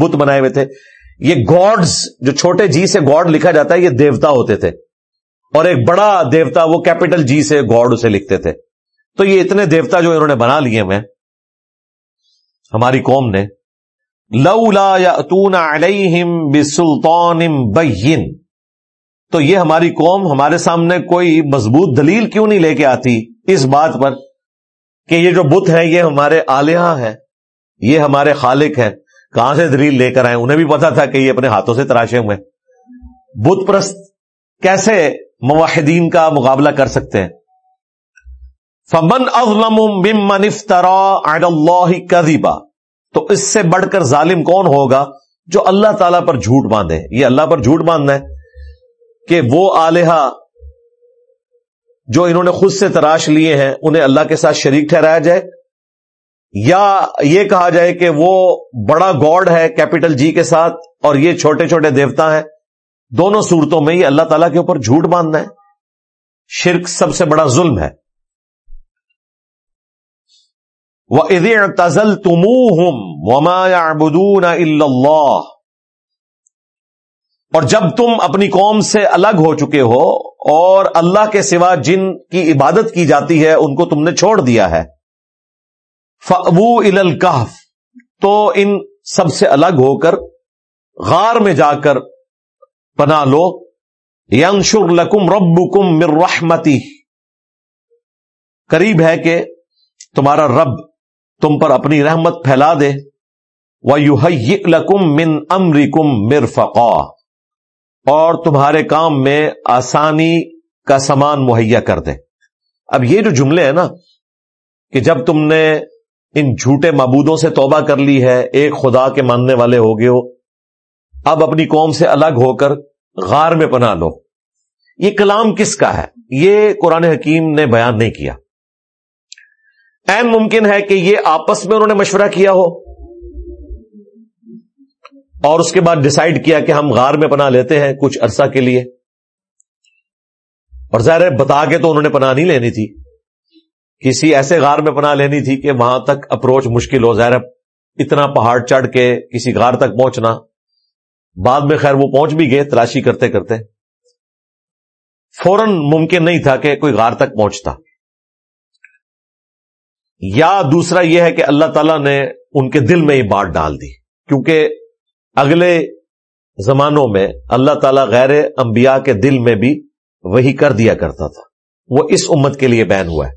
بت بنائے ہوئے تھے۔ یہ گاڈز، جو چھوٹے جی سے گاڈ لکھا جاتا ہے، یہ دیوتا ہوتے تھے۔ اور ایک بڑا دیوتا، وہ کیپٹل جی سے گاڈ اسے لکھتے تھے۔ تو یہ اتنے دیوتا جو انہوں نے بنا لیے میں ہماری قوم نے لولا یاتون علیہم بسلطان بین۔ تو یہ ہماری قوم ہمارے سامنے کوئی مضبوط دلیل کیوں نہیں لے کے آتی اس بات پر کہ یہ جو بت ہے یہ ہمارے آلیہ ہے یہ ہمارے خالق ہے کہاں سے دلیل لے کر آئے؟ انہیں بھی پتا تھا کہ یہ اپنے ہاتھوں سے تراشے ہوئے۔ بت پرست کیسے مواحدین کا مقابلہ کر سکتے ہیں؟ فمن اظلم ممن افترا علی اللہ کذبا۔ تو اس سے بڑھ کر ظالم کون ہوگا جو اللہ تعالی پر جھوٹ باندھے؟ یہ اللہ پر جھوٹ باندھنا ہے کہ وہ آلیہ جو انہوں نے خود سے تراش لیے ہیں، انہیں اللہ کے ساتھ شریک ٹھہرایا جائے؟ یا یہ کہا جائے کہ وہ بڑا گاڈ ہے کیپٹل جی کے ساتھ اور یہ چھوٹے چھوٹے دیوتا ہیں، دونوں صورتوں میں یہ اللہ تعالیٰ کے اوپر جھوٹ باندھنا ہے۔ شرک سب سے بڑا ظلم ہے۔ وہ تزل بدون اللہ اور جب تم اپنی قوم سے الگ ہو چکے ہو اور اللہ کے سوا جن کی عبادت کی جاتی ہے، ان کو تم نے چھوڑ دیا ہے۔ فبو الکاف تو ان سب سے الگ ہو کر غار میں جا کر پنا لو۔ ینشر لکم رب کم رحمتی قریب ہے کہ تمہارا رب تم پر اپنی رحمت پھیلا دے۔ وہ یو لکم من امر کم اور تمہارے کام میں آسانی کا سامان مہیا کر دے۔ اب یہ جو جملے ہیں نا، کہ جب تم نے ان جھوٹے معبودوں سے توبہ کر لی ہے، ایک خدا کے ماننے والے ہو گئے ہو، اب اپنی قوم سے الگ ہو کر غار میں پناہ لو۔ یہ کلام کس کا ہے؟ یہ قرآن حکیم نے بیان نہیں کیا۔ این ممکن ہے کہ یہ آپس میں انہوں نے مشورہ کیا ہو اور اس کے بعد ڈسائڈ کیا کہ ہم غار میں پناہ لیتے ہیں کچھ عرصہ کے لیے۔ اور ظاہر بتا کے تو انہوں نے پناہ نہیں لینی تھی۔ کسی ایسے غار میں پناہ لینی تھی کہ وہاں تک اپروچ مشکل ہو۔ ظاہر اتنا پہاڑ چڑھ کے کسی غار تک پہنچنا۔ بعد میں خیر وہ پہنچ بھی گئے تلاشی کرتے کرتے۔ فوراً ممکن نہیں تھا کہ کوئی غار تک پہنچتا۔ یا دوسرا یہ ہے کہ اللہ تعالیٰ نے ان کے دل میں یہ بات ڈال دی۔ کیونکہ اگلے زمانوں میں اللہ تعالیٰ غیر انبیاء کے دل میں بھی وہی کر دیا کرتا تھا۔ وہ اس امت کے لیے بین ہوا ہے۔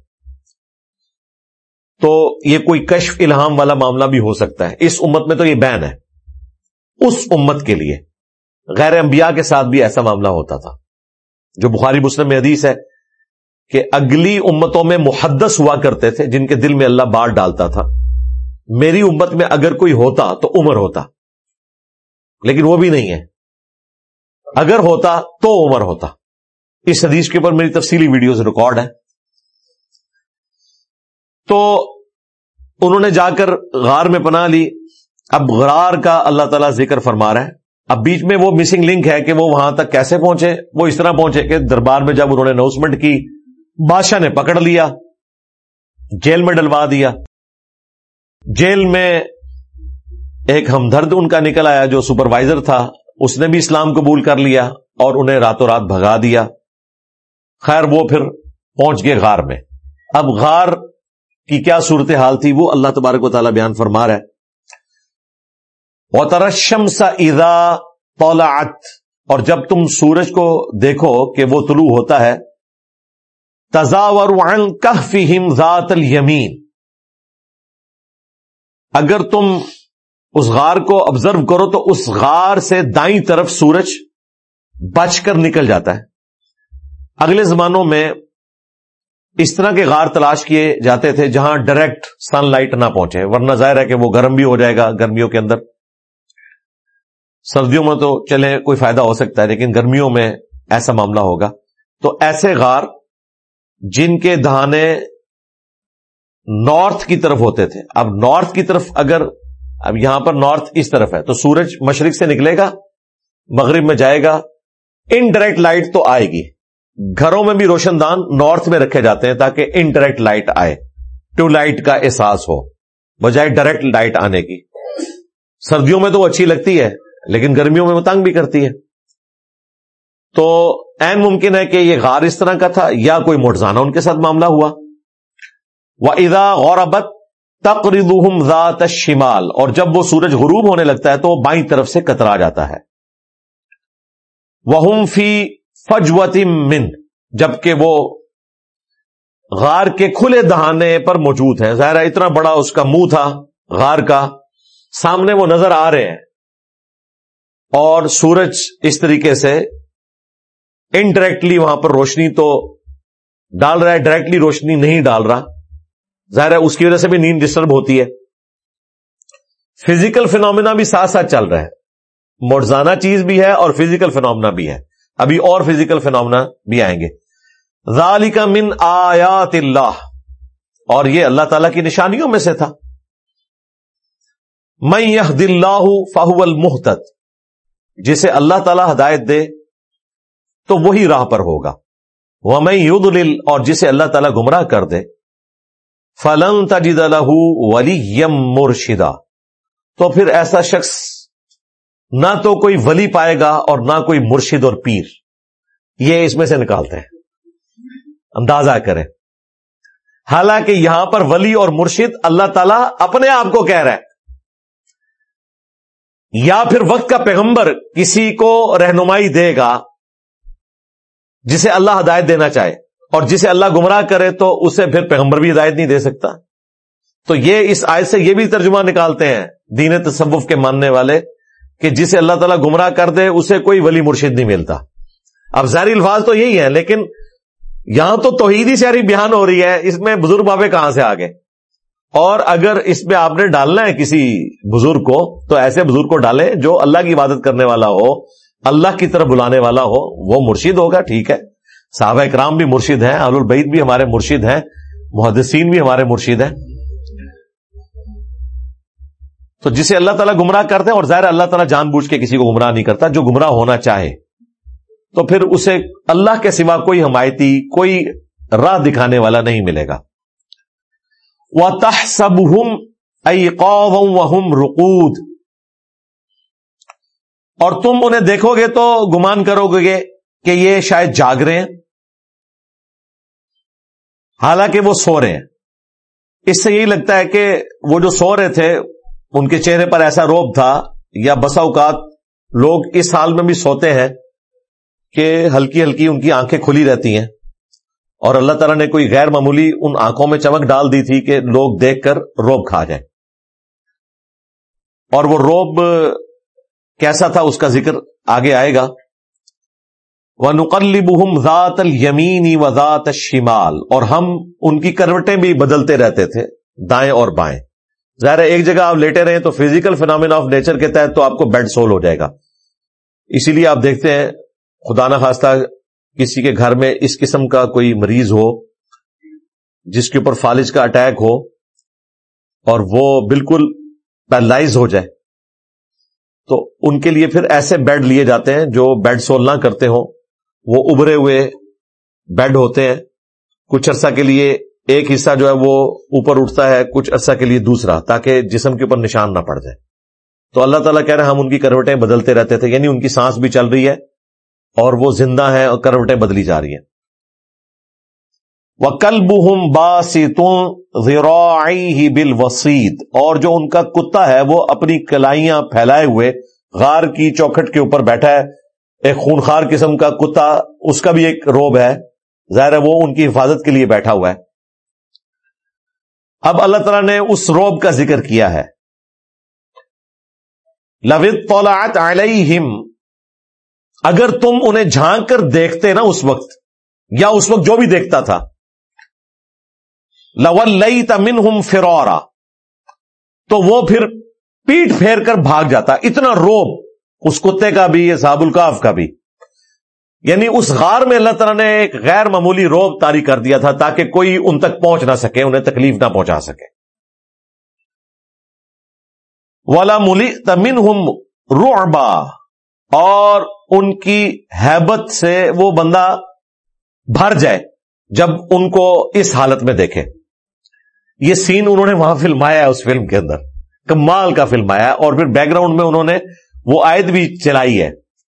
تو یہ کوئی کشف الہام والا معاملہ بھی ہو سکتا ہے۔ اس امت میں تو یہ بین ہے۔ اس امت کے لیے غیر انبیاء کے ساتھ بھی ایسا معاملہ ہوتا تھا۔ جو بخاری مسلم میں حدیث ہے کہ اگلی امتوں میں محدث ہوا کرتے تھے جن کے دل میں اللہ بار ڈالتا تھا۔ میری امت میں اگر کوئی ہوتا تو عمر ہوتا، لیکن وہ بھی نہیں ہے۔ اگر ہوتا تو عمر ہوتا۔ اس حدیث کے اوپر میری تفصیلی ویڈیوز ریکارڈ ہے تو انہوں نے جا کر غار میں پناہ لی۔ اب غرار کا اللہ تعالیٰ ذکر فرما رہا ہے۔ اب بیچ میں وہ مسنگ لنک ہے کہ وہ وہاں تک کیسے پہنچے، وہ اس طرح پہنچے کہ دربار میں جب انہوں نے اناؤنسمنٹ کی بادشاہ نے پکڑ لیا، جیل میں ڈلوا دیا۔ جیل میں ایک ہمدرد ان کا نکل آیا جو سپروائزر تھا، اس نے بھی اسلام قبول کر لیا اور انہیں راتوں رات بھگا دیا۔ خیر، وہ پھر پہنچ گئے غار میں۔ اب غار کی کیا صورتحال تھی، وہ اللہ تبارک و تعالیٰ بیان فرما رہا ہے۔ ترشم سا ادا اور جب تم سورج کو دیکھو کہ وہ طلوع ہوتا ہے تزاور ذات الیمین۔ اگر تم اس غار کو آبزرو کرو تو اس غار سے دائیں طرف سورج بچ کر نکل جاتا ہے۔ اگلے زمانوں میں اس طرح کے غار تلاش کیے جاتے تھے جہاں ڈائریکٹ سن لائٹ نہ پہنچے، ورنہ ظاہر ہے کہ وہ گرم بھی ہو جائے گا گرمیوں کے اندر۔ سردیوں میں تو چلے کوئی فائدہ ہو سکتا ہے، لیکن گرمیوں میں ایسا معاملہ ہوگا۔ تو ایسے غار جن کے دہانے نارتھ کی طرف ہوتے تھے۔ اب نارتھ کی طرف اگر اب یہاں پر نارتھ اس طرف ہے تو سورج مشرق سے نکلے گا، مغرب میں جائے گا انڈائریکٹ لائٹ تو آئے گی۔ گھروں میں بھی روشن دان نارتھ میں رکھے جاتے ہیں تاکہ انڈائریکٹ لائٹ آئے۔ ٹو لائٹ کا احساس ہو، بجائے ڈائریکٹ لائٹ آنے کی۔ سردیوں میں تو وہ اچھی لگتی ہے، لیکن گرمیوں میں وہ تنگ بھی کرتی ہے۔ تو این ممکن ہے کہ یہ غار اس طرح کا تھا یا کوئی موٹزانہ ان کے ساتھ معاملہ ہوا۔ وہ ادا غوربت تقرید ذات شمال اور جب وہ سورج غروب ہونے لگتا ہے تو وہ بائیں طرف سے کترا جاتا ہے۔ وہ فی فجوتی من، جبکہ وہ غار کے کھلے دہانے پر موجود ہے ظاہر اتنا بڑا اس کا منہ تھا غار کا۔ سامنے وہ نظر آ رہے ہیں اور سورج اس طریقے سے انڈائریکٹلی وہاں پر روشنی تو ڈال رہا ہے ڈائریکٹلی روشنی نہیں ڈال رہا۔ ظاہر ہے، اس کی وجہ سے بھی نیند ڈسٹرب ہوتی ہے۔ فزیکل فینومینا بھی ساتھ ساتھ چل رہا ہے مرزانہ چیز بھی ہے اور فزیکل فینومنا بھی ہے۔ ابھی اور فزیکل فینومنا بھی آئیں گے۔ ذالک من آیات اللہ۔ اور یہ اللہ تعالی کی نشانیوں میں سے تھا۔ میں یہ دل فاہو المحت جسے اللہ تعالی ہدایت دے۔ تو وہی راہ پر ہوگا۔ وہ میں یود اور جسے اللہ تعالیٰ گمراہ کر دے، فلن تجد الح ولی یم مرشدہ تو پھر ایسا شخص نہ تو کوئی ولی پائے گا اور نہ کوئی مرشد اور پیر۔ یہ اس میں سے نکالتے ہیں۔ اندازہ کریں۔ حالانکہ یہاں پر ولی اور مرشد اللہ تعالیٰ اپنے آپ کو کہہ رہا ہے یا پھر وقت کا پیغمبر کسی کو رہنمائی دے گا جسے اللہ ہدایت دینا چاہے اور جسے اللہ گمراہ کرے تو اسے پھر پیغمبر بھی ہدایت نہیں دے سکتا۔ تو یہ اس آیت سے یہ بھی ترجمہ نکالتے ہیں دین تصوف کے ماننے والے کہ جسے اللہ تعالیٰ گمراہ کر دے اسے کوئی ولی مرشد نہیں ملتا۔ اب ظاہری الفاظ تو یہی ہے لیکن یہاں تو توحیدی ساری بیان ہو رہی ہے۔ اس میں بزرگ بابے کہاں سے آگے؟ اور اگر اس میں آپ نے ڈالنا ہے کسی بزرگ کو تو ایسے بزرگ کو ڈالیں جو اللہ کی عبادت کرنے والا ہو۔ اللہ کی طرف بلانے والا ہو، وہ مرشید ہوگا، ٹھیک ہے۔ صحابہ اکرام بھی مرشد ہیں، اہل البعید بھی ہمارے مرشد ہیں، محدثین بھی ہمارے مرشد ہیں۔ تو جسے اللہ تعالیٰ گمراہ کرتے ہیں اور ظاہر اللہ تعالیٰ جان بوجھ کے کسی کو گمراہ نہیں کرتا، جو گمراہ ہونا چاہے۔ تو پھر اسے اللہ کے سوا کوئی حمایتی، کوئی راہ دکھانے والا نہیں ملے گا۔ وہ تح سب ہم وہم رقود۔ اور تم انہیں دیکھو گے تو گمان کرو گے کہ یہ شاید جاگ رہے ہیں۔ حالانکہ وہ سو رہے ہیں۔ اس سے یہی لگتا ہے کہ وہ جو سو رہے تھے، ان کے چہرے پر ایسا روب تھا یا بسا اوقات لوگ اس حال میں بھی سوتے ہیں کہ ہلکی ہلکی ان کی آنکھیں کھلی رہتی ہیں۔ اور اللہ تعالیٰ نے کوئی غیر معمولی ان آنکھوں میں چمک ڈال دی تھی کہ لوگ دیکھ کر روب کھا جائیں۔ اور وہ روب کیسا تھا اس کا ذکر؟ آگے آئے گا۔ وہ نقلب ذات المینی و ذات شمال اور ہم ان کی کروٹیں بھی بدلتے رہتے تھے، دائیں اور بائیں۔ ظاہر ایک جگہ آپ لیٹے رہے تو فزیکل فینامنا آف نیچر کے تحت تو آپ کو بیڈ سول ہو جائے گا۔ اسی لیے آپ دیکھتے ہیں، خدا نہ خواستہ کسی کے گھر میں اس قسم کا کوئی مریض ہو، جس کے اوپر فالج کا اٹیک ہو اور وہ بالکل پیرالائز ہو جائے۔ تو ان کے لیے پھر ایسے بیڈ لیے جاتے ہیں جو بیڈ سول نہ کرتے ہوں۔ وہ ابھرے ہوئے بیڈ ہوتے ہیں۔ کچھ عرصہ کے لیے ایک حصہ جو ہے وہ اوپر اٹھتا ہے، کچھ عرصہ کے لیے دوسرا، تاکہ جسم کے اوپر نشان نہ پڑ جائے۔ تو اللہ تعالیٰ کہہ رہے ہیں، ہم ان کی کروٹیں بدلتے رہتے تھے یعنی ان کی سانس بھی چل رہی ہے اور وہ زندہ ہیں اور کروٹیں بدلی جا رہی ہیں۔ وہ کل بہم باسیتوں بل اور جو ان کا کتا ہے وہ اپنی کلائیاں پھیلائے ہوئے غار کی چوکھٹ کے اوپر بیٹھا ہے۔ ایک خونخار قسم کا کتا، اس کا بھی ایک روب ہے۔ ظاہر ہے وہ ان کی حفاظت کے لیے بیٹھا ہوا ہے۔ اب اللہ تعالیٰ نے اس روب کا ذکر کیا ہے۔ لوت علیہم اگر تم انہیں جھانک کر دیکھتے نا اس وقت، یا اس وقت جو بھی دیکھتا تھا۔ لول لئی تمن ہم فرورا تو وہ پھر پیٹ پھیر کر بھاگ جاتا، اتنا روب، اس کتے کا بھی صاب القاف کا بھی۔ یعنی اس غار میں اللہ تعالیٰ نے ایک غیر معمولی روب تاری کر دیا تھا تاکہ کوئی ان تک پہنچ نہ سکے، انہیں تکلیف نہ پہنچا سکے۔ والا ملی تمن ہم روبا اور ان کی حیبت سے وہ بندہ بھر جائے، جب ان کو اس حالت میں دیکھے۔ یہ سین انہوں نے وہاں فلمایا اس فلم کے اندر۔ کمال کا فلم آیا اور پھر بیک گراؤنڈ میں انہوں نے وہ آیت بھی چلائی ہے۔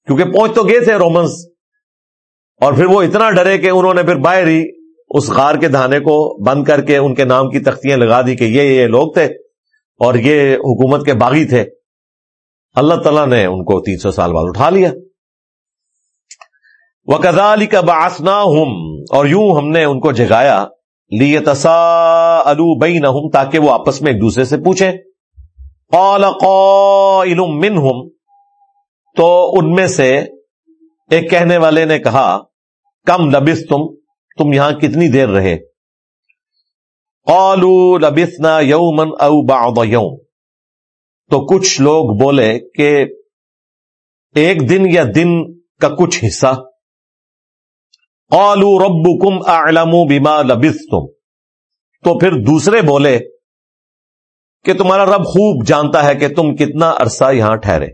کیونکہ پہنچ تو گئے تھے رومنس اور پھر وہ اتنا ڈرے کہ انہوں نے پھر باہر ہی اس غار کے دھانے کو بند کر کے ان کے نام کی تختیاں لگا دی کہ یہ یہ لوگ تھے اور یہ حکومت کے باغی تھے۔ اللہ تعالیٰ نے ان کو تین سو سال بعد اٹھا لیا۔ وہ کدا علی کا باسنا ہوں اور یوں ہم نے ان کو جگایا لیے الو بئی نہ تاکہ وہ آپس میں ایک دوسرے سے پوچھیں۔ من ہوں تو ان میں سے ایک کہنے والے نے کہا، کم لبس تم تم یہاں کتنی دیر رہے؟ قالو لبسنا یومن او بعض یوم تو کچھ لوگ بولے کہ ایک دن یا دن کا کچھ حصہ۔ قالو رب کم علم بیما لبس تم تو پھر دوسرے بولے کہ تمہارا رب خوب جانتا ہے کہ تم کتنا عرصہ یہاں ٹھہرے۔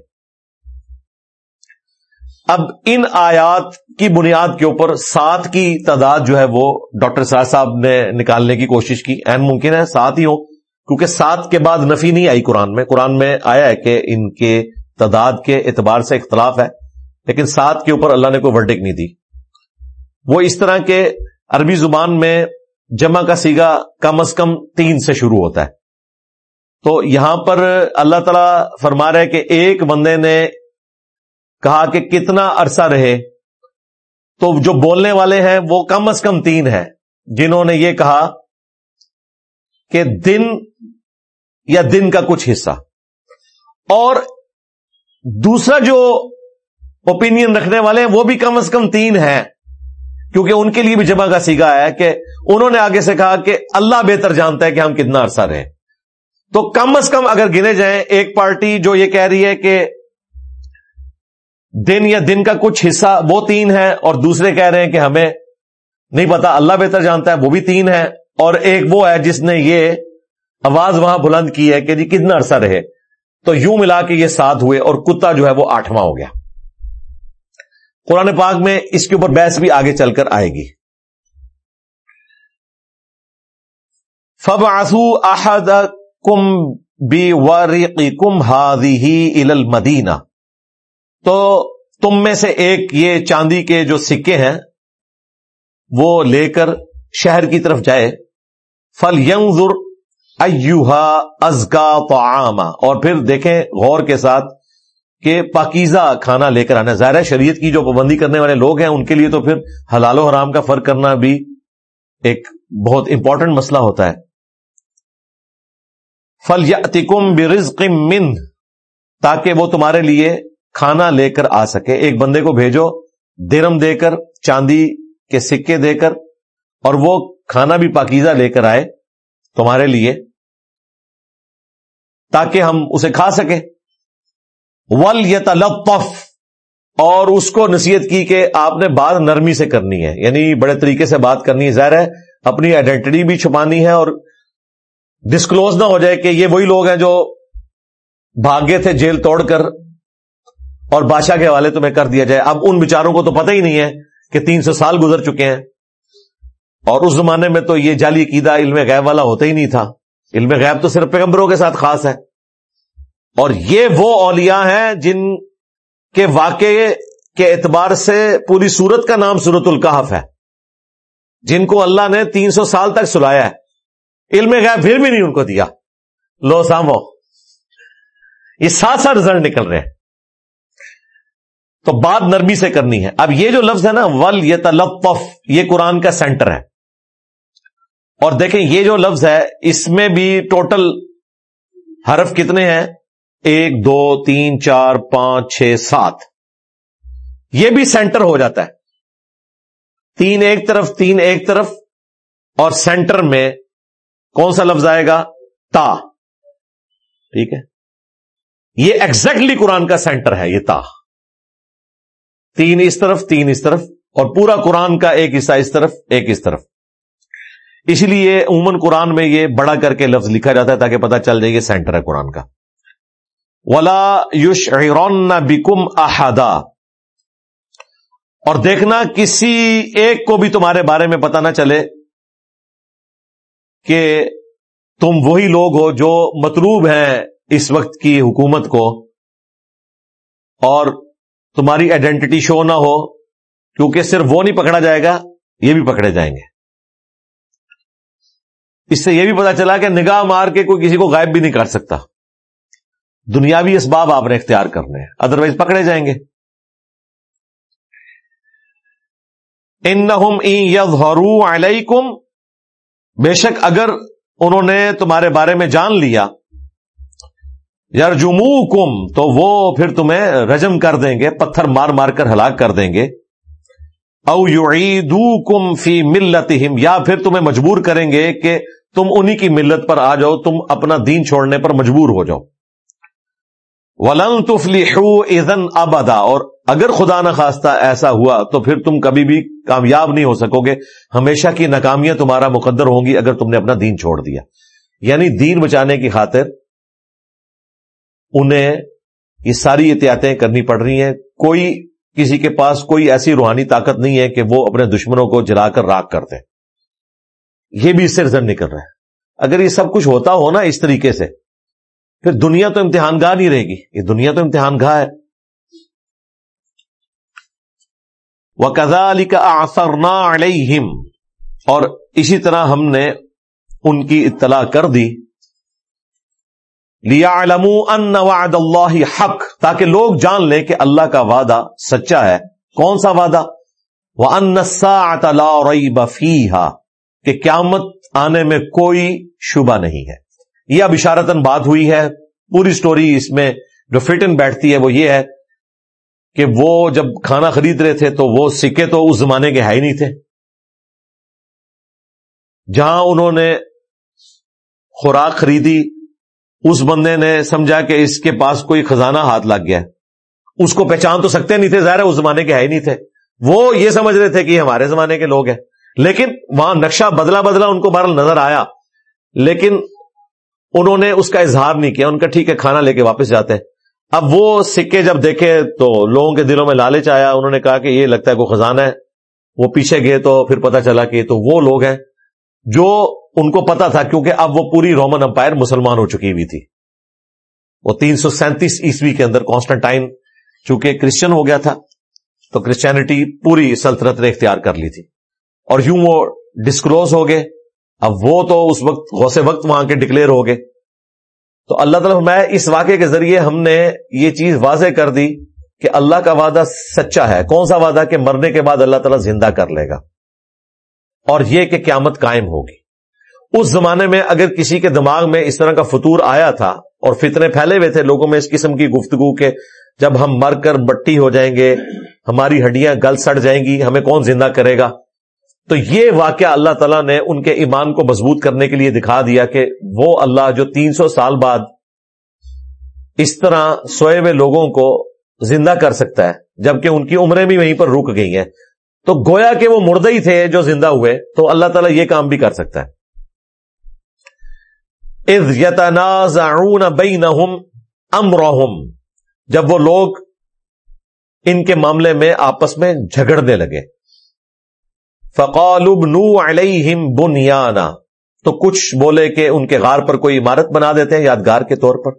اب ان آیات کی بنیاد کے اوپر سات کی تعداد جو ہے وہ ڈاکٹر سا صاحب نے نکالنے کی کوشش کی۔ این ممکن ہے سات ہی ہو کیونکہ سات کے بعد نفی نہیں آئی قرآن میں۔ قرآن میں آیا ہے کہ ان کے تعداد کے اعتبار سے اختلاف ہے، لیکن سات کے اوپر اللہ نے کوئی ورڈک نہیں دی۔ وہ اس طرح کے عربی زبان میں جمع کا سیگا کم از کم تین سے شروع ہوتا ہے۔ تو یہاں پر اللہ تعالی فرما رہے کہ ایک بندے نے کہا کہ کتنا عرصہ رہے، تو جو بولنے والے ہیں وہ کم از کم تین ہیں۔ جنہوں نے یہ کہا کہ دن یا دن کا کچھ حصہ۔ اور دوسرا جو اوپینین رکھنے والے ہیں وہ بھی کم از کم تین ہیں۔ کیونکہ ان کے لیے بھی جمع کا سیگا ہے کہ انہوں نے آگے سے کہا کہ اللہ بہتر جانتا ہے کہ ہم کتنا عرصہ رہے تو کم از کم اگر گنے جائیں، ایک پارٹی جو یہ کہہ رہی ہے کہ دن یا دن کا کچھ حصہ وہ تین ہے اور دوسرے کہہ رہے ہیں کہ ہمیں نہیں پتا، اللہ بہتر جانتا ہے، وہ بھی تین ہے اور ایک وہ ہے جس نے یہ آواز وہاں بلند کی ہے کہ جی کتنا عرصہ رہے۔ تو یوں ملا کے یہ سات ہوئے اور کتا جو ہے وہ آٹھواں ہو گیا۔ قرآن پاک میں اس کے اوپر بحث بھی آگے چل کر آئے گی۔ فب آسو احد کم بی کم ہادی مدینہ تو تم میں سے ایک یہ چاندی کے جو سکے ہیں، وہ لے کر شہر کی طرف جائے۔ فل ینگ ازکا تو اور پھر دیکھیں غور کے ساتھ کہ پاکیزہ کھانا لے کر آنا ظاہر ہے شریعت کی جو پابندی کرنے والے لوگ ہیں، ان کے لیے تو پھر حلال و حرام کا فرق کرنا بھی ایک بہت امپورٹنٹ مسئلہ ہوتا ہے۔ فل یاتکم برزق من، تاکہ وہ تمہارے لیے کھانا لے کر آ سکے۔ ایک بندے کو بھیجو، درم دے کر، چاندی کے سکے دے کر، اور وہ کھانا بھی پاکیزہ لے کر آئے تمہارے لیے، تاکہ ہم اسے کھا سکیں۔ ول یتلطف اور اس کو نصیحت کی کہ آپ نے بات نرمی سے کرنی ہے یعنی بڑے طریقے سے بات کرنی ہے۔ ظاہر ہے، اپنی آئیڈینٹی بھی چھپانی ہے اور ڈسکلوز نہ ہو جائے کہ یہ وہی لوگ ہیں جو بھاگے تھے جیل توڑ کر اور بادشاہ کے حوالے تمہیں کر دیا جائے۔ اب ان بچاروں کو تو پتہ ہی نہیں ہے کہ تین سو سال گزر چکے ہیں۔ اور اس زمانے میں تو یہ جعلی عقیدہ علم غیب والا ہوتا ہی نہیں تھا۔ علم غیب تو صرف پیغمبروں کے ساتھ خاص ہے۔ اور یہ وہ اولیاء ہیں جن کے واقعے کے اعتبار سے پوری سورت کا نام سورت القحف ہے، جن کو اللہ نے تین سو سال تک سلایا ہے۔ علم غیب پھر بھی نہیں ان کو دیا۔ لو سامو، یہ ساتھ ساتھ رزلٹ نکل رہے ہیں۔ تو بات نرمی سے کرنی ہے۔ اب یہ جو لفظ ہے نا، ول یہ تلفف یہ قرآن کا سینٹر ہے۔ اور دیکھیں، یہ جو لفظ ہے، اس میں بھی ٹوٹل حرف کتنے ہیں؟ ایک، دو، تین، چار، پانچ، چھ، سات۔ یہ بھی سینٹر ہو جاتا ہے۔ تین ایک طرف، تین ایک طرف۔ اور سینٹر میں کون سا لفظ آئے گا؟ تا۔ ٹھیک ہے؟ یہ ایگزیکٹلی قرآن کا سینٹر ہے، یہ تا۔ تین اس طرف، تین اس طرف۔ اور پورا قرآن کا ایک حصہ اس طرف، ایک اس طرف۔ اس لیے عموماً قرآن میں یہ بڑا کر کے لفظ لکھا جاتا ہے تاکہ پتا چل جائے یہ سینٹر ہے قرآن کا۔ ولا یوش بکم احدا اور دیکھنا کسی ایک کو بھی تمہارے بارے میں پتا نہ چلے کہ تم وہی لوگ ہو جو مطلوب ہیں اس وقت کی حکومت کو اور تمہاری آئیڈینٹی شو نہ ہو، کیونکہ صرف وہ نہیں پکڑا جائے گا، یہ بھی پکڑے جائیں گے۔ اس سے یہ بھی پتا چلا کہ نگاہ مار کے کوئی کسی کو غائب بھی نہیں کر سکتا۔ دنیاوی اسباب آپ نے اختیار کرنے ہیں۔ ادروائز پکڑے جائیں گے۔ علیکم۔ بے شک اگر انہوں نے تمہارے بارے میں جان لیا یار کم تو وہ پھر تمہیں رجم کر دیں گے، پتھر مار مار کر ہلاک کر دیں گے۔ او یو کم فی ملت یا پھر تمہیں مجبور کریں گے کہ تم انہی کی ملت پر آ جاؤ، تم اپنا دین چھوڑنے پر مجبور ہو جاؤ۔ ولن تفلی ازن ابدا۔ اور اگر خدا نخواستہ ایسا ہوا تو پھر تم کبھی بھی کامیاب نہیں ہو سکو گے۔ ہمیشہ کی ناکامیاں تمہارا مقدر ہوں گی اگر تم نے اپنا دین چھوڑ دیا۔ یعنی دین بچانے کی خاطر انہیں یہ ساری احتیاطیں کرنی پڑ رہی ہیں۔ کوئی کسی کے پاس کوئی ایسی روحانی طاقت نہیں ہے کہ وہ اپنے دشمنوں کو جلا کر راک کرتے یہ بھی اس سے رزلٹ نکل رہا ہے۔ اگر یہ سب کچھ ہوتا ہو نا اس طریقے سے پھر دنیا تو امتحان گاہ نہیں رہے گی۔ یہ دنیا تو امتحان گاہ ہے۔ وہ کزا علی کا آسر اور اسی طرح ہم نے ان کی اطلاع کر دی۔ لیا ان وعد اللہ حق۔ تاکہ لوگ جان لیں کہ اللہ کا وعدہ سچا ہے۔ کون سا وعدہ؟ وہ انسا بفی کہ قیامت آنے میں کوئی شبہ نہیں ہے۔ یہ اب بات ہوئی ہے۔ پوری سٹوری اس میں جو فٹن بیٹھتی ہے وہ یہ ہے کہ وہ جب کھانا خرید رہے تھے تو وہ سکے تو اس زمانے کے ہے ہی نہیں تھے۔ جہاں انہوں نے خوراک خریدی، اس بندے نے سمجھا کہ اس کے پاس کوئی خزانہ ہاتھ لگ گیا۔ اس کو پہچان تو سکتے نہیں تھے، ظاہر اس زمانے کے ہے ہی نہیں تھے۔ وہ یہ سمجھ رہے تھے کہ یہ ہمارے زمانے کے لوگ ہیں۔ لیکن وہاں نقشہ بدلا بدلا ان کو بہرحال نظر آیا۔ لیکن انہوں نے اس کا اظہار نہیں کیا، ان کا ٹھیک ہے، کھانا لے کے واپس جاتے ہیں۔ اب وہ سکے جب دیکھے تو لوگوں کے دلوں میں لالچ آیا، انہوں نے کہا کہ یہ لگتا ہے کوئی خزانہ ہے۔ وہ پیچھے گئے تو پھر پتا چلا کہ تو وہ لوگ ہیں جو ان کو پتا تھا، کیونکہ اب وہ پوری رومن امپائر مسلمان ہو چکی ہوئی تھی۔ وہ تین سو سینتیس عیسوی کے اندر کانسٹنٹائن، چونکہ کرسچن ہو گیا تھا، تو کرسچینٹی پوری سلطنت نے اختیار کر لی تھی۔ اور یوں وہ ڈسکلوز ہو گئے۔ اب وہ تو اس وقت غوث وقت وہاں کے ڈکلیئر ہو گئے۔ تو اللہ تعالیٰ میں اس واقعے کے ذریعے ہم نے یہ چیز واضح کر دی کہ اللہ کا وعدہ سچا ہے۔ کون سا وعدہ؟ کہ مرنے کے بعد اللہ تعالیٰ زندہ کر لے گا۔ اور یہ کہ قیامت قائم ہوگی۔ اس زمانے میں اگر کسی کے دماغ میں اس طرح کا فطور آیا تھا اور فتنے پھیلے ہوئے تھے لوگوں میں اس قسم کی گفتگو کے جب ہم مر کر بٹی ہو جائیں گے، ہماری ہڈیاں گل سڑ جائیں گی، ہمیں کون زندہ کرے گا؟ تو یہ واقعہ اللہ تعالیٰ نے ان کے ایمان کو مضبوط کرنے کے لیے دکھا دیا کہ وہ اللہ جو تین سو سال بعد اس طرح سوئے ہوئے لوگوں کو زندہ کر سکتا ہے، جبکہ ان کی عمریں بھی وہیں پر رک گئی ہیں۔ تو گویا کہ وہ مردے ہی تھے جو زندہ ہوئے، تو اللہ تعالیٰ یہ کام بھی کر سکتا ہے۔ جب وہ لوگ ان کے معاملے میں آپس میں جھگڑنے لگے۔ فقال ابنو علیہم بنیانا تو کچھ بولے کہ ان کے غار پر کوئی عمارت بنا دیتے ہیں یادگار کے طور پر۔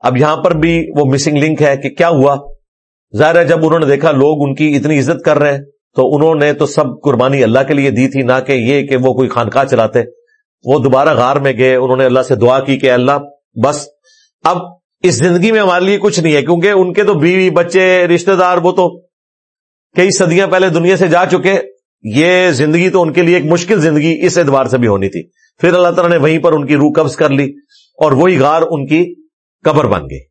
اب یہاں پر بھی وہ مسنگ لنک ہے کہ کیا ہوا۔ ظاہر ہے جب انہوں نے دیکھا لوگ ان کی اتنی عزت کر رہے ہیں، تو انہوں نے تو سب قربانی اللہ کے لیے دی تھی، نہ کہ یہ کہ وہ کوئی خانقاہ چلاتے۔ وہ دوبارہ غار میں گئے، انہوں نے اللہ سے دعا کی کہ اللہ، بس۔ اب اس زندگی میں ہمارے لیے کچھ نہیں ہے، کیونکہ ان کے تو بیوی، بچے، رشتہ دار، وہ تو کئی صدیاں پہلے دنیا سے جا چکے۔ یہ زندگی تو ان کے لیے ایک مشکل زندگی اس اعتبار سے بھی ہونی تھی۔ پھر اللہ تعالیٰ نے وہیں پر ان کی روح قبض کر لی اور وہی غار ان کی قبر بن گئی۔